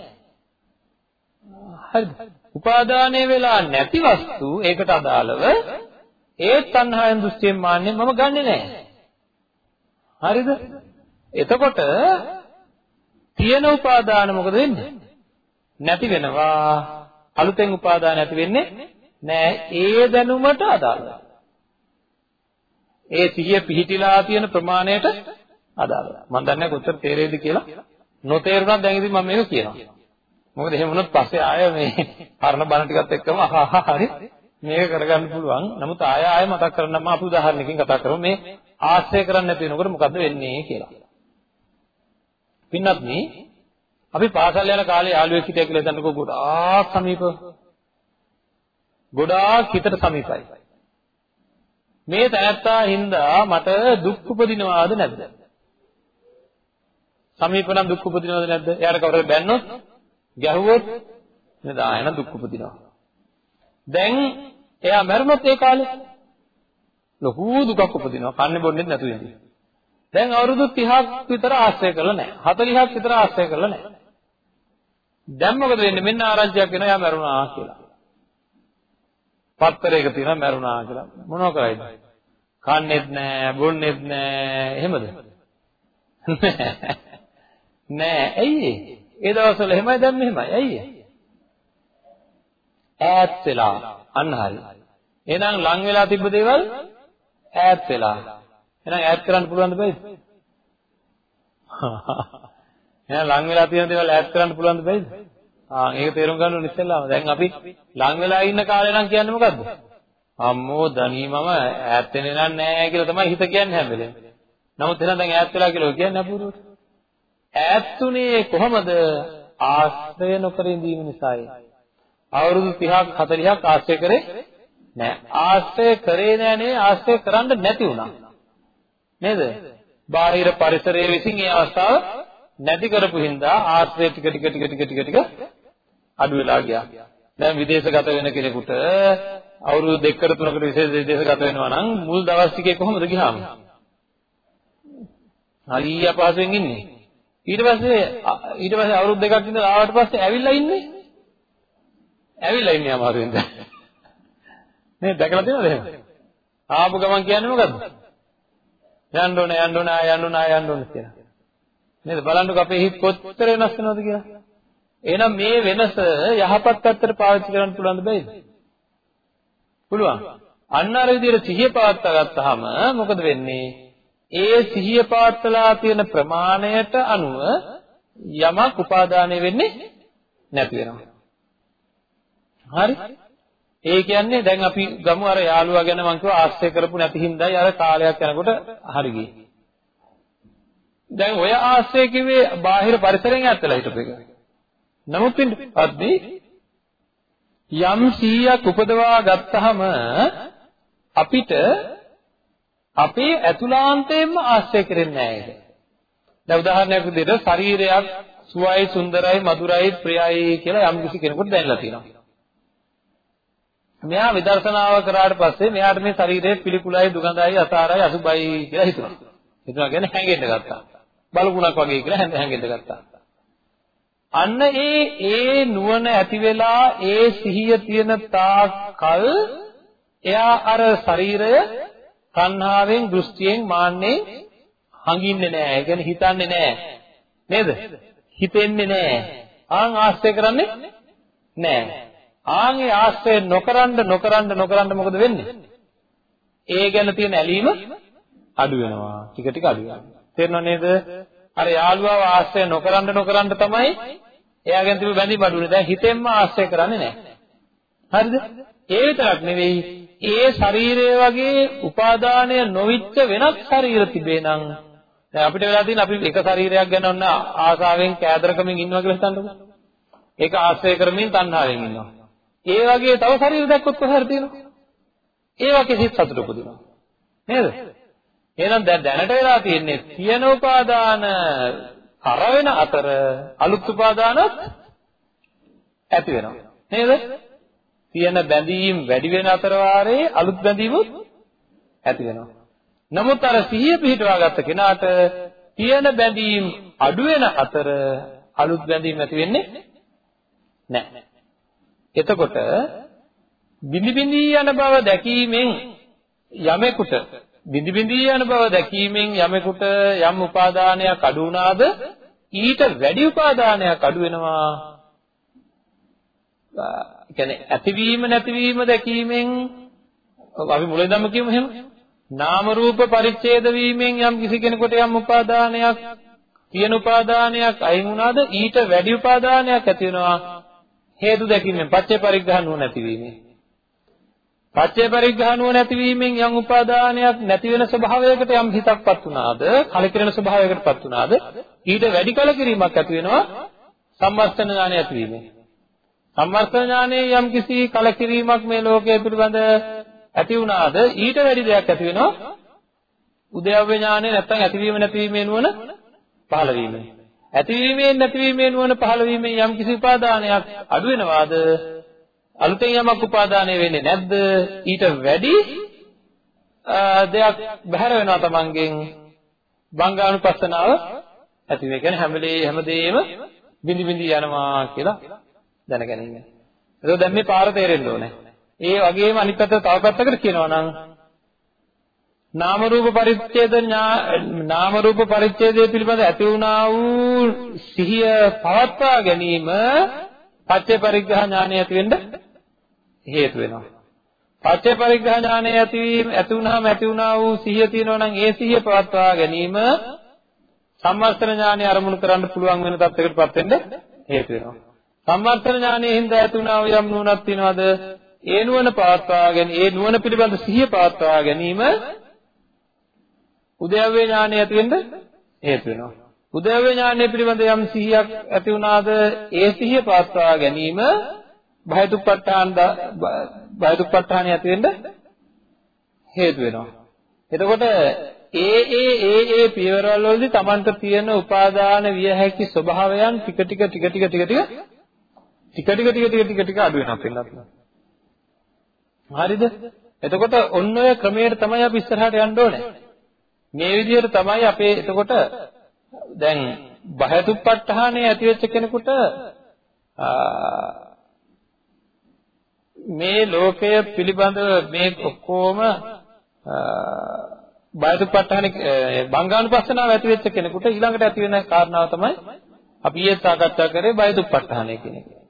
හරිද? උපාදානය වෙලා නැති වස්තු ඒකට අදාළව ඒ තණ්හාවෙන් දෘෂ්ටියෙන් මාන්නෙන් මම ගන්නෙ නෑ. හරිද? එතකොට තියෙන උපාදාන මොකද වෙන්නේ? නැති වෙනවා අලුතෙන් උපාදාන ඇති වෙන්නේ නෑ ඒ දැනුමට අදාළයි ඒ සිහිය පිහිටිලා තියෙන ප්‍රමාණයට අදාළයි මම දන්නේ කොච්චර තේරෙයිද කියලා නොතේරුණා දැන් ඉතින් මම මේක කියනවා මොකද එහෙම වුණොත් පස්සේ ආය මේ පරණ බණ ටිකත් එක්කම අහහ හරි මේක කරගන්න පුළුවන් නමුත් ආය ආය මතක් කරගන්න මම අපි උදාහරණකින් කතා කරමු මේ ආශ්‍රය කරන්නේ නැති වෙනකොට මොකද්ද වෙන්නේ කියලා පින්නත් මේ අපි පාසල් යන කාලේ යාළුවෙක් හිටියා කියලා හිතන්නකෝ ගොඩාක් සමීපව. ගොඩාක් හිතට සමීපයි. මේ තැනත්තා හින්දා මට දුක් උපදිනවාද නැද්ද? සමීප නම් දුක් උපදිනවද නැද්ද? එයාට කවුරුහරි බැන්නොත්, ගැහුවොත් නේද ආයන දුක් උපදිනවා. දැන් එයා මැරුණොත් ඒ කාලේ ලොකු දුකක් උපදිනවා. කන්නේ බොන්නේ නැතුව ඉඳී. දැන් අවුරුදු 30ක් විතර ආශ්‍රය කරලා නැහැ. 40ක් විතර ආශ්‍රය කරලා නැහැ. දැන් මොකද වෙන්නේ? මෙන්න ආරංචියක් එනවා එයා මැරුණා කියලා. පත්තරයක තියෙනවා මැරුණා කියලා. මොනව කරයිද? කන්නේත් නැහැ, බොන්නේත් නැහැ. එහෙමද? නෑ. ඇයි ඒ? ඒ දවස්වල එහෙමයි දැන් මෙහෙමයි. ඇයි ඒ? ඈත් වෙලා අන්න හරි. එහෙනම් ලං වෙලා තිබ්බ දේවල් ඈත් වෙලා. එහෙනම් ඈත් කරන්න පුළුවන්ද බැයිද? එහෙනම් ලං වෙලා තියෙන දේවල් ඈත් කරන්න පුළුවන්ද බැයිද? ආ ඒක තේරුම් ගන්න ඕනේ ඉස්සෙල්ලාම. දැන් අපි ලං වෙලා ඉන්න කාලේ නම් කියන්නේ මොකද්ද? අම්මෝ දණී මම ඈත් වෙන්නේ නැහැ කියලා තමයි හිත කියන්නේ හැම වෙලේම. නමුත් එහෙනම් දැන් ඈත් වෙලා කියලා කියන්නේ අපූර්වට. ඈත්ුනේ කොහමද? ආශ්‍රය නොකර ඉඳීම නිසායි. අවුරුදු 30ක් 40ක් ආශ්‍රය කරේ නෑ. ආශ්‍රය කරේ නෑනේ ආශ්‍රය කරන්න නැති වුණා. නේද? බාහිර පරිසරයේ විසින් ඒ අවස්ථාව නැති කරපු හින්දා ආශ්‍රය ටික ටික ටික ටික ටික ටික අඩු වෙලා ගියා. දැන් විදේශගත වෙන කෙනෙකුට අවුරුදු දෙකකට තුනකට විශේෂ විදේශගත වෙනවා නම් මුල් දවස් ටිකේ කොහොමද ගියාම? හරිය අපහසුයෙන් ඉන්නේ. ඊට පස්සේ ඊට පස්සේ අවුරුදු දෙකක් ඉඳලා ආවට පස්සේ ඇවිල්ලා ඉන්නේ? ඇවිල්ලා ඉන්නේ අමාරුවෙන්. දැන් නේ දැකලා තියෙනවද එහෙම? ආපු ගමන් කියන්නේ මොකද්ද? යන්න ඕනේ යන්න ඕනේ ආය යන්න ඕනේ ආය යන්න ඕනේ කියලා. නේද? බලන්නකෝ අපේ හිත කොච්චර වෙනස් වෙනවද කියලා. එහෙනම් මේ වෙනස යහපත් පැත්තට පාවිච්චි කරන්න පුළුවන්ද බැයිද? පුළුවන්. අන්න අර විදිහට සිහිය පවත්වා ගත්තාම මොකද වෙන්නේ? ඒ සිහිය පවත්ලා තියෙන ප්‍රමාණයට අනුව යමක් උපාදානය වෙන්නේ නැති වෙනවා. හරි? ඒ කියන්නේ දැන් අපි ගමු අර යාළුවා ගැන මං කිව්වා ආශ්‍රය කරපු නැති හින්දායි අර කාලයක් යනකොට හරි ගියේ. දැන් ඔය ආශ්‍රය කිව්වේ බාහිර පරිසරයෙන් ඈත්ලා හිටපු එක. නමුත් අද්දී යම් 100ක් උපදවා ගත්තාම අපිට අපේ ඇතුළාන්තයෙන්ම ආශ්‍රය කරන්නේ නැහැ ඒක. දැන් උදාහරණයක් විදිහට ශරීරයක් සුවයි සුන්දරයි මధుරයි ප්‍රියයි කියලා යම් කිසි කෙනෙකුට දැනලා තියෙනවා. මෙයා විදර්ශනාව කරාට පස්සේ මෙයාට මේ ශරීරය පිළිකුලයි දුගඳයි අසාරයි අසුබයි කියලා හිතුණා. හිතුණා කියන්නේ හැංගෙන්න ගත්තා. බලුකුණක් වගේ කියලා හැංගෙන්න ගත්තා. අන්න ඒ ඒ නුවණ ඇති වෙලා ඒ සිහිය තියෙන තාක් කල් එයා අර ශරීරය තණ්හාවෙන්, දෘෂ්ටියෙන්, මාන්නෙන් හංගින්නේ නැහැ. ඒ කියන්නේ හිතන්නේ නැහැ. නේද? හිතෙන්නේ නැහැ. ආන් ආශ්‍රය කරන්නේ නැහැ. ආන් ඒ ආශ්‍රය නොකරන්න නොකරන්න නොකරන්න මොකද වෙන්නේ? ඒ ගැන තියෙන ඇලීම අඩු වෙනවා. ටික ටික අඩු වෙනවා. තේරෙනව නේද? අර යාළුවාව ආශ්‍රය නොකරන්න නොකරන්න තමයි එයාගෙන් තිබු බැඳීම අඩු වෙන්නේ. දැන් හිතෙන්ම ආශ්‍රය කරන්නේ නැහැ. හරිද? ඒ විතරක් නෙවෙයි ඒ ශරීරය වගේ උපාදානය නොවිච්ච වෙනත් ශරීර තිබේ නම් දැන් අපිට වෙලා තියෙන අපි එක ශරීරයක් ගැන ඔන්න ආසාවෙන් කෑදරකමින් ඉන්නවා කියලා හිතන්නකෝ. ඒක ආශ්‍රය කරමින් තණ්හාවෙන් ඉන්නවා. ඒ වගේ තව ශරීර දැක්කොත් කොහේ තියෙනවා. ඒ වගේ සිත් සතුට උපදිනවා. නේද? එහෙනම් දැන් දැනට වෙලා තියෙන්නේ තියෙන උපාදාන කර වෙන අතර අලුත් උපාදානත් ඇති වෙනවා. නේද? තියෙන බැඳීම් වැඩි වෙන අතර වාරේ අලුත් බැඳීමුත් ඇති වෙනවා. නමුත් අර සිහිය පිහිටවා ගත්ත කෙනාට තියෙන බැඳීම් අඩු වෙන අතර අලුත් බැඳීම් ඇති වෙන්නේ නැහැ. එතකොට බිඳි බිඳි යන බව දැකීමෙන් යමෙකුට බිඳි බිඳි යන බව දැකීමෙන් යමෙකුට යම් උපාදානයක් අඩු වුණාද ඊට වැඩි උපාදානයක් අඩු වෙනවා කියන්නේ ඇතිවීම නැතිවීම දැකීමෙන් අපි මුලින්දම කියමු එහෙම නාම රූප පරිච්ඡේද වීමෙන් යම් කිසි කෙනෙකුට යම් උපාදානයක් තියෙන උපාදානයක් අයින් වුණාද ඊට වැඩි උපාදානයක් ඇති වෙනවා හේතු දැකීමෙන් පච්චේ පරිග්‍රහ නුවණ නැතිවීමෙන් පච්චේ පරිග්‍රහ නුවණ නැතිවීමෙන් යම් උපාදානයක් නැති වෙන ස්වභාවයකට යම් හිතක්පත් වුණාද කලකිරෙන ස්වභාවයකටපත් වුණාද ඊට වැඩි කලකිරීමක් ඇති වෙනවා සම්මර්ථන ඥානය ඇතිවීමෙන්. සම්මර්ථන ඥානයේ යම් කිසි කලකිරීමක් මේ ලෝකයේ පිළිබඳ ඇති වුණාද ඊට වැඩි දෙයක් ඇති වෙනවා උද්‍යව්‍ය ඥානය නැත්තම් ඇතිවීම නැතිවීමේ නුවණ පහළ වීමෙන්. ඇතිවීමෙන් නැතිවීමේ නුවණ පහළ වීමෙන් යම් කිසි උපාදානයක් අඩු වෙනවාද අලුතෙන් යමක් උපාදානය වෙන්නේ නැද්ද ඊට වැඩි දෙයක් බහැර වෙනවා තමන්ගෙන් බංගානුපස්සනාව ඇති වෙන. කියන්නේ හැම වෙලේ හැමදේම බිඳි බිඳි යනවා කියලා දැනගැනීම. ඒක දැන් මේ පාර තේරෙන්න ඕනේ. ඒ වගේම අනිත් පැත්ත තව පැත්තකට කියනවා නම් නාම රූප පරිච්ඡේද නාම රූප පරිච්ඡේදය පිළිබඳ ඇති වුණා වූ සිහිය පවත්වා ගැනීම පච්චේ පරිග්‍රහ ඥානය ඇති වෙන්න හේතු වෙනවා. පච්චේ පරිග්‍රහ ඥානය ඇතිවීම ඇති වුණාම ඇති වුණා වූ සිහිය තියෙනවා නම් ඒ සිහිය පවත්වා ගැනීම සම්මස්තන ඥානය අරමුණු කරන්න පුළුවන් වෙන තත්යකටපත් වෙන්න හේතු වෙනවා. සම්මස්තන ඥානයේ හින්දා ඇති වුණා වූ යම් නුවණක් තියනවාද ඒ නුවණ පවත්වා ගැනීම ඒ නුවණ පිළිබඳ සිහිය පවත්වා ගැනීම උද්‍යව්‍ය ඥානය ඇති වෙන්න හේතු වෙනවා. උද්‍යව්‍ය ඥානය පිළිබඳ යම් සිහියක් ඇති වුණාද ඒ සිහිය පවත්වා ගැනීම බයතුප්පඨාන බයතුප්පඨානය ඇති වෙන්න හේතු වෙනවා. එතකොට ඒ ඒ ඒ ඒ පියවරවල වලදී Tamanට තියෙන උපාදාන විය හැකි ස්වභාවයන් ටික ටික ටික ටික ටික ටික ටික ටික ටික ටික ටික ටික අඩු වෙනවා පින්නත්. හරිද? එතකොට ඔන්න ඔය ක්‍රමයට තමයි අපි ඉස්සරහට යන්න ඕනේ. මේ විදිහට තමයි අපේ එතකොට දැන් බහතුප්පට්ඨානේ ඇති වෙච්ච කෙනෙකුට මේ ලෝකය පිළිබඳව මේ ඔක්කොම බයතුප්පට්ඨාන බංගානුපස්සනාව ඇති වෙච්ච කෙනෙකුට ඊළඟට ඇති වෙන කාරණාව තමයි අපි ඊයේ සාකච්ඡා කරේ බයතුප්පට්ඨානය කියන එක.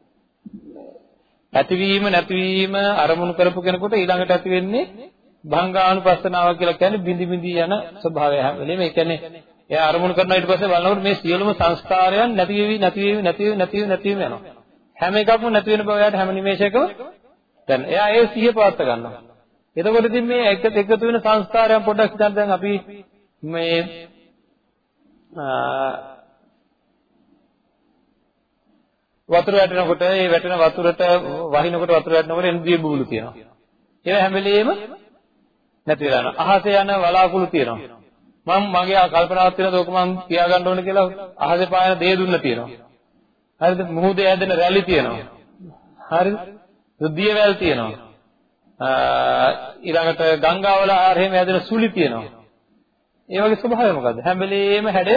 ඇතිවීම නැතිවීම අරමුණු කරපු කෙනෙකුට ඊළඟට ඇති වෙන්නේ භංගානුපස්සනාව කියලා කියන්නේ බිඳි බිඳි යන ස්වභාවය හැම වෙලේම ඒ කියන්නේ එයා අරමුණු කරනවා ඊට පස්සේ බලනකොට මේ සියලුම සංස්කාරයන් නැති වෙවි නැති වෙවි නැති වෙවි නැති වෙවි නැති වෙවි යනවා. හැම එකක්ම නැති වෙන බව එයාට හැම නිමේෂයකම දැන් එයා ඒ සිහිය පවත්ත ගන්නවා. එතකොට ඉතින් මේ එක එකතු වෙන සංස්කාරයන් පොඩ්ඩක් හිතන්න දැන් අපි මේ වතුර වැටෙනකොට ඒ වැටෙන වතුරට වහිනකොට වතුර වැටෙනකොට එන දිය බුබුලු තියෙනවා. ඒවා හැම වෙලෙම නැති වෙලා යනවා. අහසේ යන වලාකුළු තියෙනවා. මම මගේ කල්පනාවක් තියෙනද ඕක මම තියාගන්න ඕනේ කියලා අහසේ පායන දේ දුන්න තියෙනවා. හරිද? මුහුදේ ඇදෙන රැලි තියෙනවා. හරිද? දියවැල් තියෙනවා. ඊළඟට ගංගාවල ආරෙම ඇදෙන සුලි තියෙනවා. ඒ වගේ ස්වභාවය මොකද්ද? හැම වෙලෙම හැඩ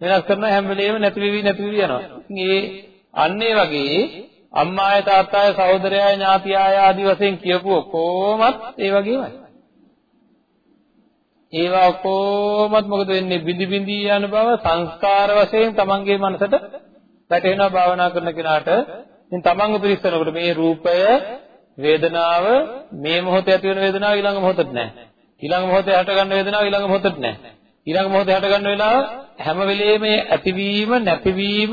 වෙනස් කරන හැම වෙලෙම නැති වෙවි නැති වෙවි යනවා. ඉතින් ඒ අන්න ඒ වගේ අම්මාය තාත්තාය සහෝදරයය ඥාතියාය ආදි වශයෙන් කියපු කොහොමත් ඒ වගේමයි. ඒවා කොහොමත් මොකද වෙන්නේ බිඳි බිඳි යන බව සංස්කාර වශයෙන් තමන්ගේ මනසට වැටෙනවා භාවනා කරන කෙනාට ඉතින් තමන්ව පිරික්සනකොට මේ රූපය වේදනාව මේ මොහොතේ ඇති වෙන වේදනාව ඊළඟ මොහොතේ නැහැ. ඊළඟ මොහොතේ හට ගන්න වේදනාව ඊළඟ මොහොතේ නැහැ. ඊළඟ මොහොතේ හට ගන්න වෙලාව හැම වෙලෙම ඇතිවීම නැතිවීම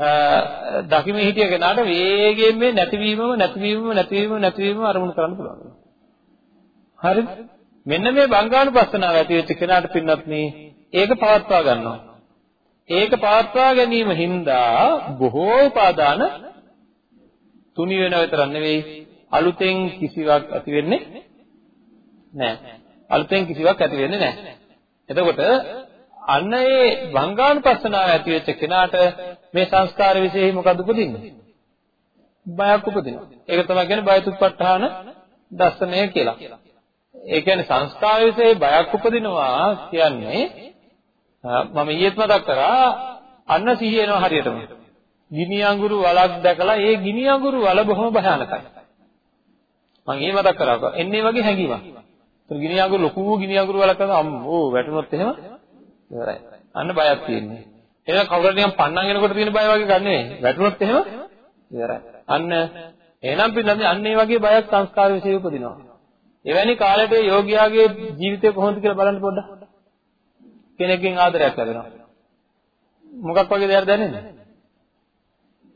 දකිමේ හිටිය කෙනාට වේගයෙන් මේ නැතිවීමම නැතිවීමම නැතිවීමම නැතිවීමම අරමුණු කරන්න පුළුවන්. හරිද? මෙන්න මේ බංගානුපස්සනාව ඇති වෙච්ච කෙනාට පින්නත් මේ ඒක පවත්වා ගන්නවා. ඒක පවත්වා ගැනීම හින්දා බොහෝ උපාදාන තුනි වෙනව විතරක් නෙවෙයි අලුතෙන් කිසිවක් ඇති වෙන්නේ නැහැ. අලුතෙන් කිසිවක් ඇති වෙන්නේ නැහැ. එතකොට අන්න ඒ වංගානුපස්සනාව ඇති වෙච්ච කෙනාට මේ සංස්කාර විශේෂයි මොකද උපදින්නේ? බයක් උපදිනවා. ඒක තමයි කියන්නේ බයතුප්පත්ඨාන දස්සනය කියලා. ඒ කියන්නේ සංස්කාර විශේෂයි බයක් උපදිනවා කියන්නේ මම ඊයේත් මතක් කරා අන්න සිහිය එනවා හරියටම. ගිනි අඟුරු වලක් දැකලා ඒ ගිනි අඟුරු වල බොහොම භයානකයි. මම ඒ මතක් කරා. එන්නේ වගේ හැඟීමක්. ඒත් ගිනි අඟුරු ලොකු ගිනි අඟුරු වලක් අම්මෝ වැටුනොත් එහෙම ඉවරයි. අන්න බයක් තියෙන්නේ. එහෙනම් කවුරුහරි නිකන් පන්නන් එනකොට තියෙන බය වගේ ගන්න නෙවෙයි. වැටුනොත් එහෙම ඉවරයි. අන්න එහෙනම් පින්නන්නේ අන්න ඒ වගේ බයක් සංස්කාර විශේෂ උපදිනවා. එවැනි කාලයක යෝගියාගේ ජීවිතය කොහොමද කියලා බලන්න පොඩ්ඩක්. කෙනෙක්ගෙන් ආදරයක් ලැබෙනවා. මොකක් වගේ දෙයක්ද දැනෙන්නේ?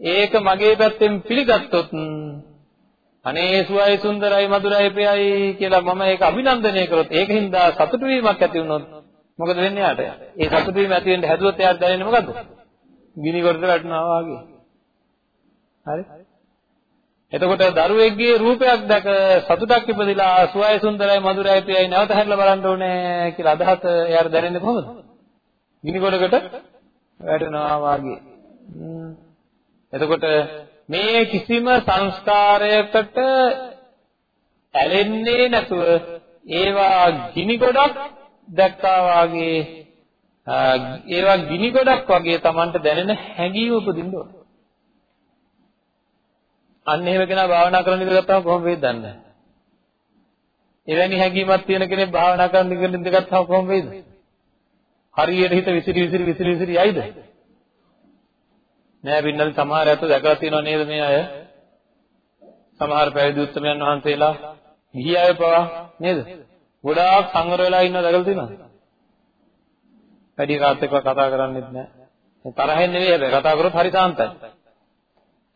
ඒක මගේ පැත්තෙන් පිළිගත්තොත් අනේ සුවයි සුන්දරයි මధుරයි ප්‍රියයි කියලා මම ඒක අභිනන්දනය කරොත් ඒකින්ද සතුටු වීමක් ඇති වුණොත් මොකද වෙන්නේ යාට? ඒ සතුටු වීම ඇති වෙන්න හැදුවොත් එයාට දැනෙන්නේ මොකද්ද? ගිනි ගොඩට වැටෙනවා වගේ. හරි? එතකොට දරුවෙක්ගේ රූපයක් දැක සතුටක් ඉපදිලා සුවය සුන්දරයි මధుරයි ප්‍රියයි නැවත හැරිලා බලන්න ඕනේ කියලා අදහස එයාට දැනෙන්නේ කොහොමද? ගිනි ගොඩකට වැටෙනවා වගේ. එතකොට මේ කිසිම සංස්කාරයකට ඇලෙන්නේ නැතුව ඒවා ගිනි ගොඩක් දැක්කා වාගේ ඒවා ගිනි ගොඩක් වගේ Tamanට දැනෙන හැඟීම උපදින්න ඕන. අන්න එහෙම කෙනා භාවනා කරන්න ඉඳගත්තාම කොහොම වේද දන්නේ එවැනි හැඟීමක් තියෙන කෙනෙක් භාවනා කරන්න ඉඳගත්තාම කොහොම වේද? හරියට හිත විසිරි විසිරි විසිරි විසිරි යයිද? නෑ පින්නල් සමහර අත දැකලා තියෙනව නේද මේ අය? සමහර පැවිදි උත්තමයන් වහන්සේලා ගිහි අය පවා නේද? ගොඩාක් සංවර වෙලා ඉන්නව දැකලා තියෙනවද? වැඩි කාත් එක්ක කතා කරන්නේත් නෑ. තරහෙන් නෙවෙයි හැබැයි කතා කරොත් හරි සාන්තයි.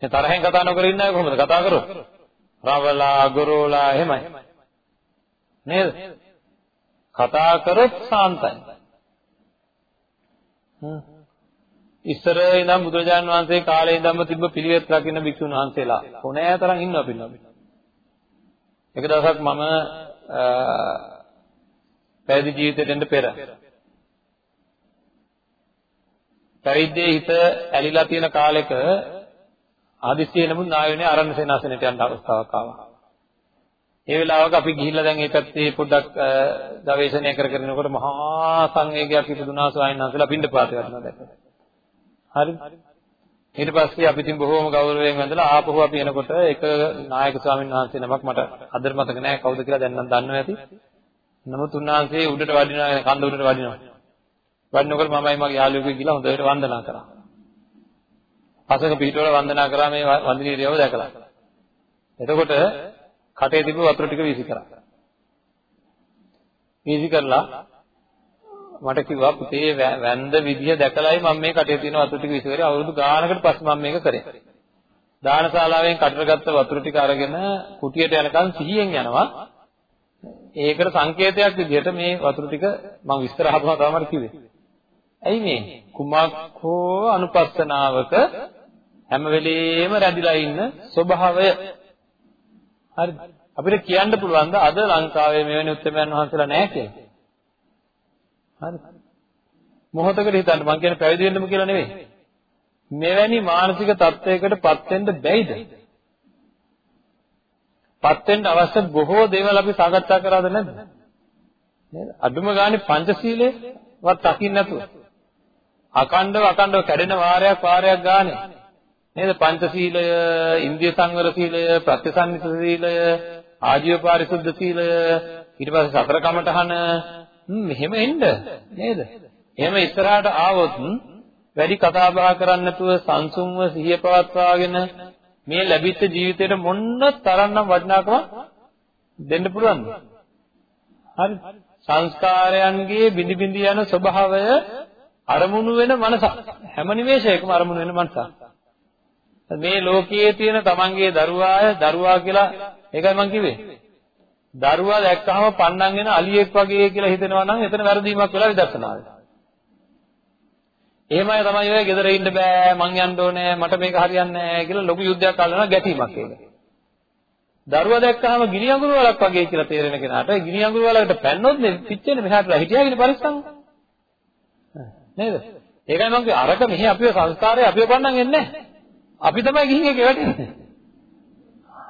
ඒ තරහෙන් කතා නොකර ඉන්න අය කොහොමද කතා කරොත්? රවලා ගොරෝලා එහෙමයි. නේද? කතා කරොත් සාන්තයි. ඉස්සර ඉඳන් බුදුරජාණන් වහන්සේ කාලේ ඉඳන්ම තිබ්බ පිළිවෙත් රකින්න භික්ෂුන් වහන්සේලා කොනෑ තරම් ඉන්නවා පින්නවා. එක දවසක් මම පැවිදි ජීවිතයට එන්න පෙර පැවිද්දේ හිත ඇලිලා තියෙන කාලෙක ආදිස්සිය නමුත් නායෝනේ ආරණ්‍ය සේනාසනයට යන්න අවස්ථාවක් ආවා. ඒ වෙලාවක අපි ගිහිල්ලා දැන් ඒ පැත්තේ පොඩ්ඩක් ගවේෂණය කර කර ඉනකොට මහා සංවේගයක් ඉපදුනා ස්වාමීන් වහන්සේලා පින්ඩපාත වඩනවා දැක්කා. හරි. ඊට පස්සේ අපි තින් බොහෝම ගෞරවයෙන් වැඳලා ආපහු අපි එනකොට එක නායක ස්වාමීන් වහන්සේ නමක් මට අදට මතක නැහැ කවුද කියලා දැන් නම් දන්නවා ඇති. නමුත් උන්වහන්සේ උඩට වඩිනවා කන්ද උඩට වඩිනවා. වඩිනකොට මමයි මගේ යාළුවෙකුයි ගිහලා හොඳට වන්දනා කරා. පසක පිටවල වන්දනා කරා මේ වන්දනීයව දැකලා. එතකොට කටේ තිබ්බ වතුර ටික වීසි කරා. වීසි කරලා මට කිව්වා පුතේ වැන්ද විදිය දැකලායි මම මේ කටේ තියෙන වතුර ටික වීසි කරේ අවුරුදු ගානකට පස්සේ මම මේක කරේ. දානශාලාවෙන් කටට ගත්ත වතුර ටික අරගෙන කුටියට යනකම් සිහියෙන් යනවා. ඒකට සංකේතයක් විදිහට මේ වතුර ටික මම විස්තර අහපුවා තමයි කිව්වේ. ඇයි මේ? කුමක් හෝ අනුපස්සනාවක හැම වෙලෙම රැඳිලා ඉන්න ස්වභාවය. හරිද? අපිට කියන්න පුළුවන් ද අද ලංකාවේ මෙවැනි උත්තරමයන් වහන්සේලා නැහැ කියලා? හරිද? මොහොතකට හිතන්න මම කියන්නේ පැවිදි වෙන්නම කියලා නෙවෙයි. මෙවැනි මානසික තත්වයකටපත් වෙන්න බැයිද? පත් වෙන්න අවශ්‍ය බොහෝ දේවල් අපි සාකච්ඡා කරාද නැද්ද? නේද? අඩුම ගානේ පංචශීලයවත් අකින්න නැතුව. අකණ්ඩව අකණ්ඩව කැඩෙන වාරයක් වාරයක් ගානේ. නේද? පංචශීලය ඉන්ද්‍රිය සංවර සීලය ප්‍රත්‍යසන්නිත සීලය ආජීව පාරිශුද්ධ සීලය ඊට පස්සේ සතර කමඨහන. මෙහෙම එන්න. නේද? එහෙම ඉස්සරහට ආවොත් වැඩි කතා බහ කරන්නේ නැතුව සංසුන්ව සිහිය පවත්වාගෙන මේ ලැබිච්ච ජීවිතේට මොන්න තරම්නම් වටිනාකම දෙන්න පුළුවන්ද හරි සංස්කාරයන්ගේ බිඳි බිඳි යන ස්වභාවය අරමුණු වෙන මනසක් හැම නිමේෂයකම අරමුණු වෙන මනසක් මේ ලෝකයේ තියෙන තමන්ගේ දරුවාය දරුවා කියලා ඒකයි මම කිව්වේ. දරුවා දැක්කහම පන්නන් වෙන අලියෙක් වගේ කියලා හිතෙනවා නම් එතන වැරදීමක් වෙලා විදර්ශනාවේ. එහෙමයි තමයි ඔය ගෙදර ඉන්න බෑ මං යන්න ඕනේ මට මේක හරියන්නේ නැහැ කියලා ලොකු යුද්ධයක් අල්ලනවා ගැටීමක් ඒක. දරුවා දැක්කහම ගිනි අඟුරු වලක් වගේ කියලා තේරෙන කෙනාට ගිනි අඟුරු වලකට පැන්නොත් නේ පිච්චෙන්නේ මෙහාට හිටියාගෙන පරිස්සම්. නේද? ඒකයි මම කිව්වේ අරක මෙහි අපිව සංස්කාරය අපිව පන්නන් එන්නේ නැහැ. අපි තමයි ගිහින් ඒකේ වැටෙන්නේ.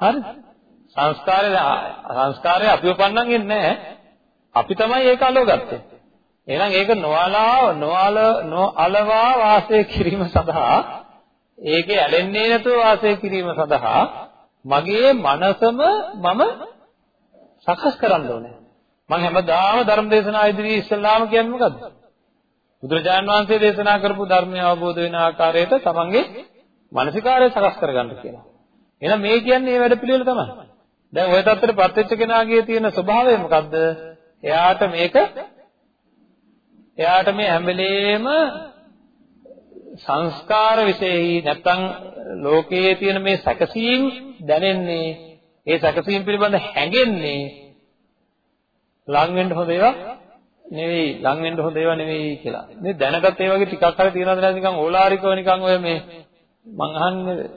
හරි? සංස්කාරය සංස්කාරය අපිව පන්නන් ඉන්නේ නැහැ. අපි තමයි ඒක අලවගත්තේ. එහෙනම් ඒක නොවලා නොවල නොअलවා වාසය කිරීම සඳහා ඒකේ ඇලෙන්නේ නැතුව වාසය කිරීම සඳහා මගේ මනසම මම සකස් කරන්න ඕනේ. මම හැමදාම ධර්ම දේශනා ඉදිරියේ ඉස්සල්ලාම කියන්නේ මොකද්ද? බුදුරජාණන් වහන්සේ දේශනා කරපු ධර්මය අවබෝධ වෙන ආකාරයට තමන්ගේ මානසිකාරය සකස් කරගන්න කියලා. එහෙනම් මේ කියන්නේ මේ වැඩ පිළිවෙල තමයි. දැන් ওই தත්තර ප්‍රත්‍යක්ෂ කෙනාගේ තියෙන ස්වභාවය මොකද්ද? එයාට මේක එයාට මේ හැම වෙලේම සංස්කාර විශේෂයි නැත්තම් ලෝකයේ තියෙන මේ සැකසීම් දැනෙන්නේ ඒ සැකසීම් පිළිබඳ හැඟෙන්නේ ලං වෙන්න හොඳ ඒවා නෙවෙයි ලං වෙන්න හොඳ ඒවා නෙවෙයි කියලා. මේ දැනගත් ඒ වගේ ටිකක් හරි තියනවද නැද්ද නිකන් ඕලාරිකව නිකන් ඔය මේ මං අහන්නේ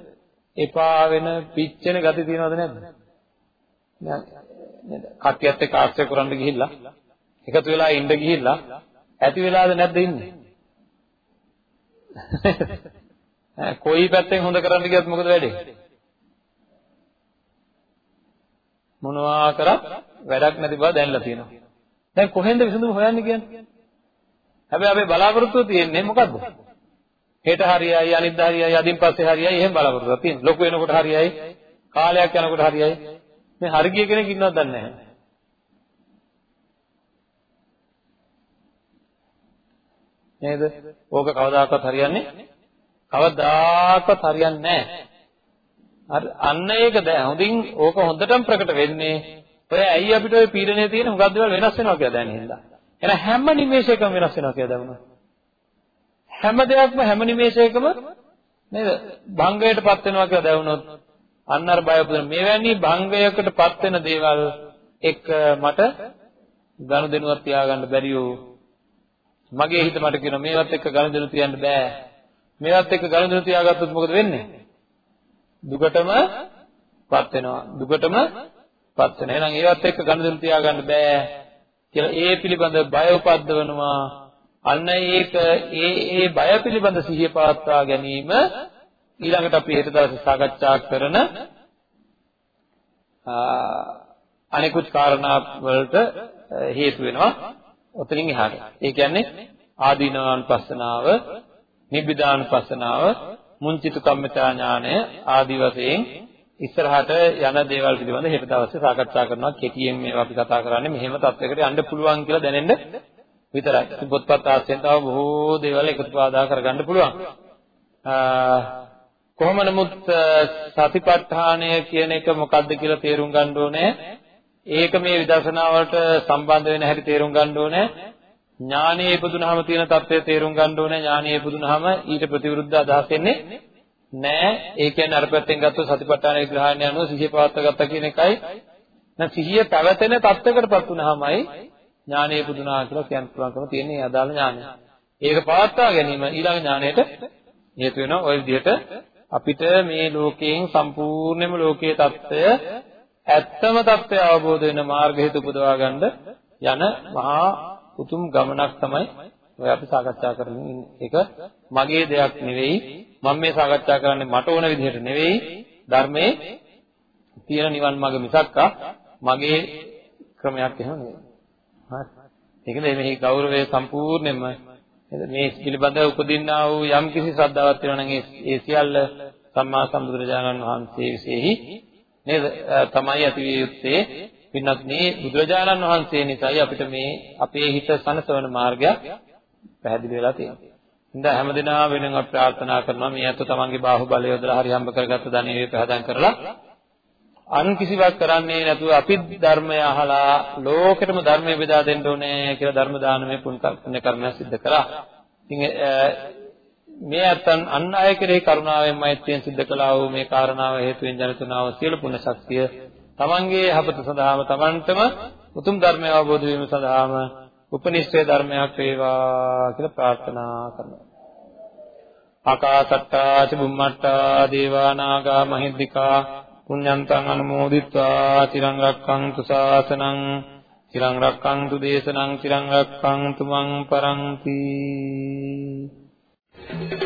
එපා වෙන පිච්චෙන ගති තියනවද නැද්ද? නේද? කට්ටියත් එක්ක ආශ්‍රය කරන්න ගිහිල්ලා එකතු වෙලා ඉන්න ගිහිල්ලා ඇති වෙලාද නැද්ද ඉන්නේ? කොයි පැත්තෙන් හොඳ කරන්න ගියත් මොකද වෙන්නේ? මොනවා කරත් වැඩක් නැති බව දැනලා තියෙනවා. දැන් කොහෙන්ද විසඳුම හොයන්නේ කියන්නේ? හැබැයි අපි බලාපොරොත්තු තියෙන්නේ මොකද්ද? හෙට හරියයි අනිද්දා හරියයි අදින් පස්සේ හරියයි එහෙම බලාපොරොත්තු තියෙන්නේ. ලොකු වෙනකොට හරියයි කාලයක් යනකොට හරියයි. මේ හරි ගිය කෙනෙක් ඉන්නවද දන්නේ නැහැ. නේද? ඕක කවදාකවත් හරියන්නේ කවදාකවත් හරියන්නේ නැහැ. හරි අන්න ඒක දැන් හොඳින් ඕක හොඳටම ප්‍රකට වෙන්නේ ඔය ඇයි අපිට ඔය පීඩනය තියෙන හුඟක් දේවල් වෙනස් වෙනවා කියලා දැනෙන හින්දා. එහෙනම් හැම නිමේෂයකම වෙනස් වෙනවා කියලා දැනුණා. හැම දෙයක්ම හැම නිමේෂයකම නේද භංගයටපත් වෙනවා කියලා දැනුණොත් අන්න අර බය උපදින මෙවැනි භංගයකටපත් වෙන දේවල් එක්ක මට ගනුදෙනුවක් තියාගන්න බැරි වූ මගේ හිත මට කියනවා මේවත් එක්ක ගනුදෙනු තියන්න බෑ. මේවත් එක්ක ගනුදෙනු තියාගත්තොත් මොකද වෙන්නේ? දුකටම පත් වෙනවා. දුකටම පත් වෙනවා. එහෙනම් ඒවත් එක්ක ගනුදෙනු තියාගන්න බෑ කියලා ඒ පිළිබඳ බය උපද්දවනවා. අන්න ඒක ඒ ඒ බය පිළිබඳ සිහිය පවත්වා ගැනීම ඊළඟට අපි හෙට දවසේ සාකච්ඡා කරන අනිකුත් කාරණා වලට හේතු වෙනවා. ඔතනින් එහාට. ඒ කියන්නේ ආදීනවානුපස්සනාව, නිබ්බිදානුපස්සනාව, මුංචිතු කම්මතා ඥානය ආදී වශයෙන් ඉස්සරහට යන දේවල් පිළිබඳව හෙට දවසේ සාකච්ඡා කරනවා. කෙටියෙන් මේවා අපි කතා කරන්නේ මෙහෙම තත්යකට යන්න පුළුවන් කියලා දැනෙන්න විතරයි. පොත්පත් ආශ්‍රයෙන් තව බොහෝ දේවල් එකතු පාදා කරගන්න පුළුවන්. කොහොම නමුත් සතිපට්ඨානය කියන එක මොකක්ද කියලා තේරුම් ගන්න ඕනේ. ඒක මේ විදර්ශනා වලට සම්බන්ධ වෙන හැටි තේරුම් ගන්න ඕනේ. ඥානයේ ඉපදුනහම තියෙන தත්ත්වය තේරුම් ගන්න ඕනේ. ඥානයේ ඉපදුනහම ඊට ප්‍රතිවිරුද්ධ අදහස් එන්නේ නෑ. ඒ කියන්නේ අර පැත්තෙන් ගත්තොත් සතිපට්ඨාන විග්‍රහණය අනුව සිහිය පවත්වා ගත්තා කියන එකයි. දැන් සිහිය පැවතෙන தත්ත්වයකටපත් වුනහමයි ඥානයේ ඉපදුනා කියලා කියන්න පුළුවන්කම තියෙන මේ අදාළ ඥානය. ඒක පවත්වා ගැනීම ඊළඟ ඥානයට හේතු වෙනවා. ওই විදිහට අපිට මේ ලෝකයෙන් සම්පූර්ණයෙන්ම ලෝකයේ தත්ත්වය ඇත්තම తත්වය අවබෝධ වෙන මාර්ග හේතු උපදවා ගන්න යන මහා උතුම් ගමනක් තමයි ඔය අපි සාකච්ඡා කරමින් ඒක මගේ දෙයක් නෙවෙයි. මම මේ සාකච්ඡා කරන්නේ මට ඕන විදිහට නෙවෙයි. ධර්මයේ තියෙන නිවන් මාර්ග මිසක් මගේ ක්‍රමයක් එහෙම නෙවෙයි. හරි. ඒකනේ මේ ගෞරවය සම්පූර්ණයෙන්ම මේ පිළිබඳව උපදින්නා වූ යම් කිසි ශ්‍රද්ධාවක් තියෙනවා නම් ඒ සියල්ල සම්මා සම්බුදුරජාණන් වහන්සේ විසෙහි නේද තමයි ඇති විය යුත්තේ පින්නත් මේ බුදුරජාණන් වහන්සේ නිසායි අපිට මේ අපේ හිත සනසවන මාර්ගයක් පැහැදිලි වෙලා තියෙන්නේ. ඉතින් හැමදෙනා වෙනුවෙන් අපි ප්‍රාර්ථනා කරනවා මේ අත තමන්ගේ බාහුවලය යොදලා හරි හම්බ කරගත්ත ධනෙ පහදම් කරලා අන් කිසිවක් කරන්නේ නැතුව අපි ධර්මය අහලා ලෝකෙටම ධර්මය බෙදා දෙන්න ඕනේ කියලා ධර්ම දානමය පුණ්‍ය කර්මයක් සිද්ධ කරා. ඉතින් මේ අතන් අන් අය කෙරෙහි කරුණාවෙන් මෛත්‍රියෙන් සිද්ධ කළා වූ මේ කාරණාව හේතුවෙන් ජනිතුනා වූ සියලු පුණ්‍ය ශක්තිය තමන්ගේ යහපත සඳහාම තමන්ටම උතුම් ධර්මය අවබෝධ වීම සඳහාම උපනිෂ්ඨේ ධර්මයක් වේවා කියලා ප්‍රාර්ථනා කරනවා. ආකාසට්ටා චුම්මට්ටා දේවා නාග මහිද්దికා පුඤ්ඤන්තං අනුමෝදිත්වා තිරං රක්ඛන්තු ශාසනං තිරං රක්ඛන්තු දේශනං තිරං රක්ඛන්තු මං පරන්ති Thank you.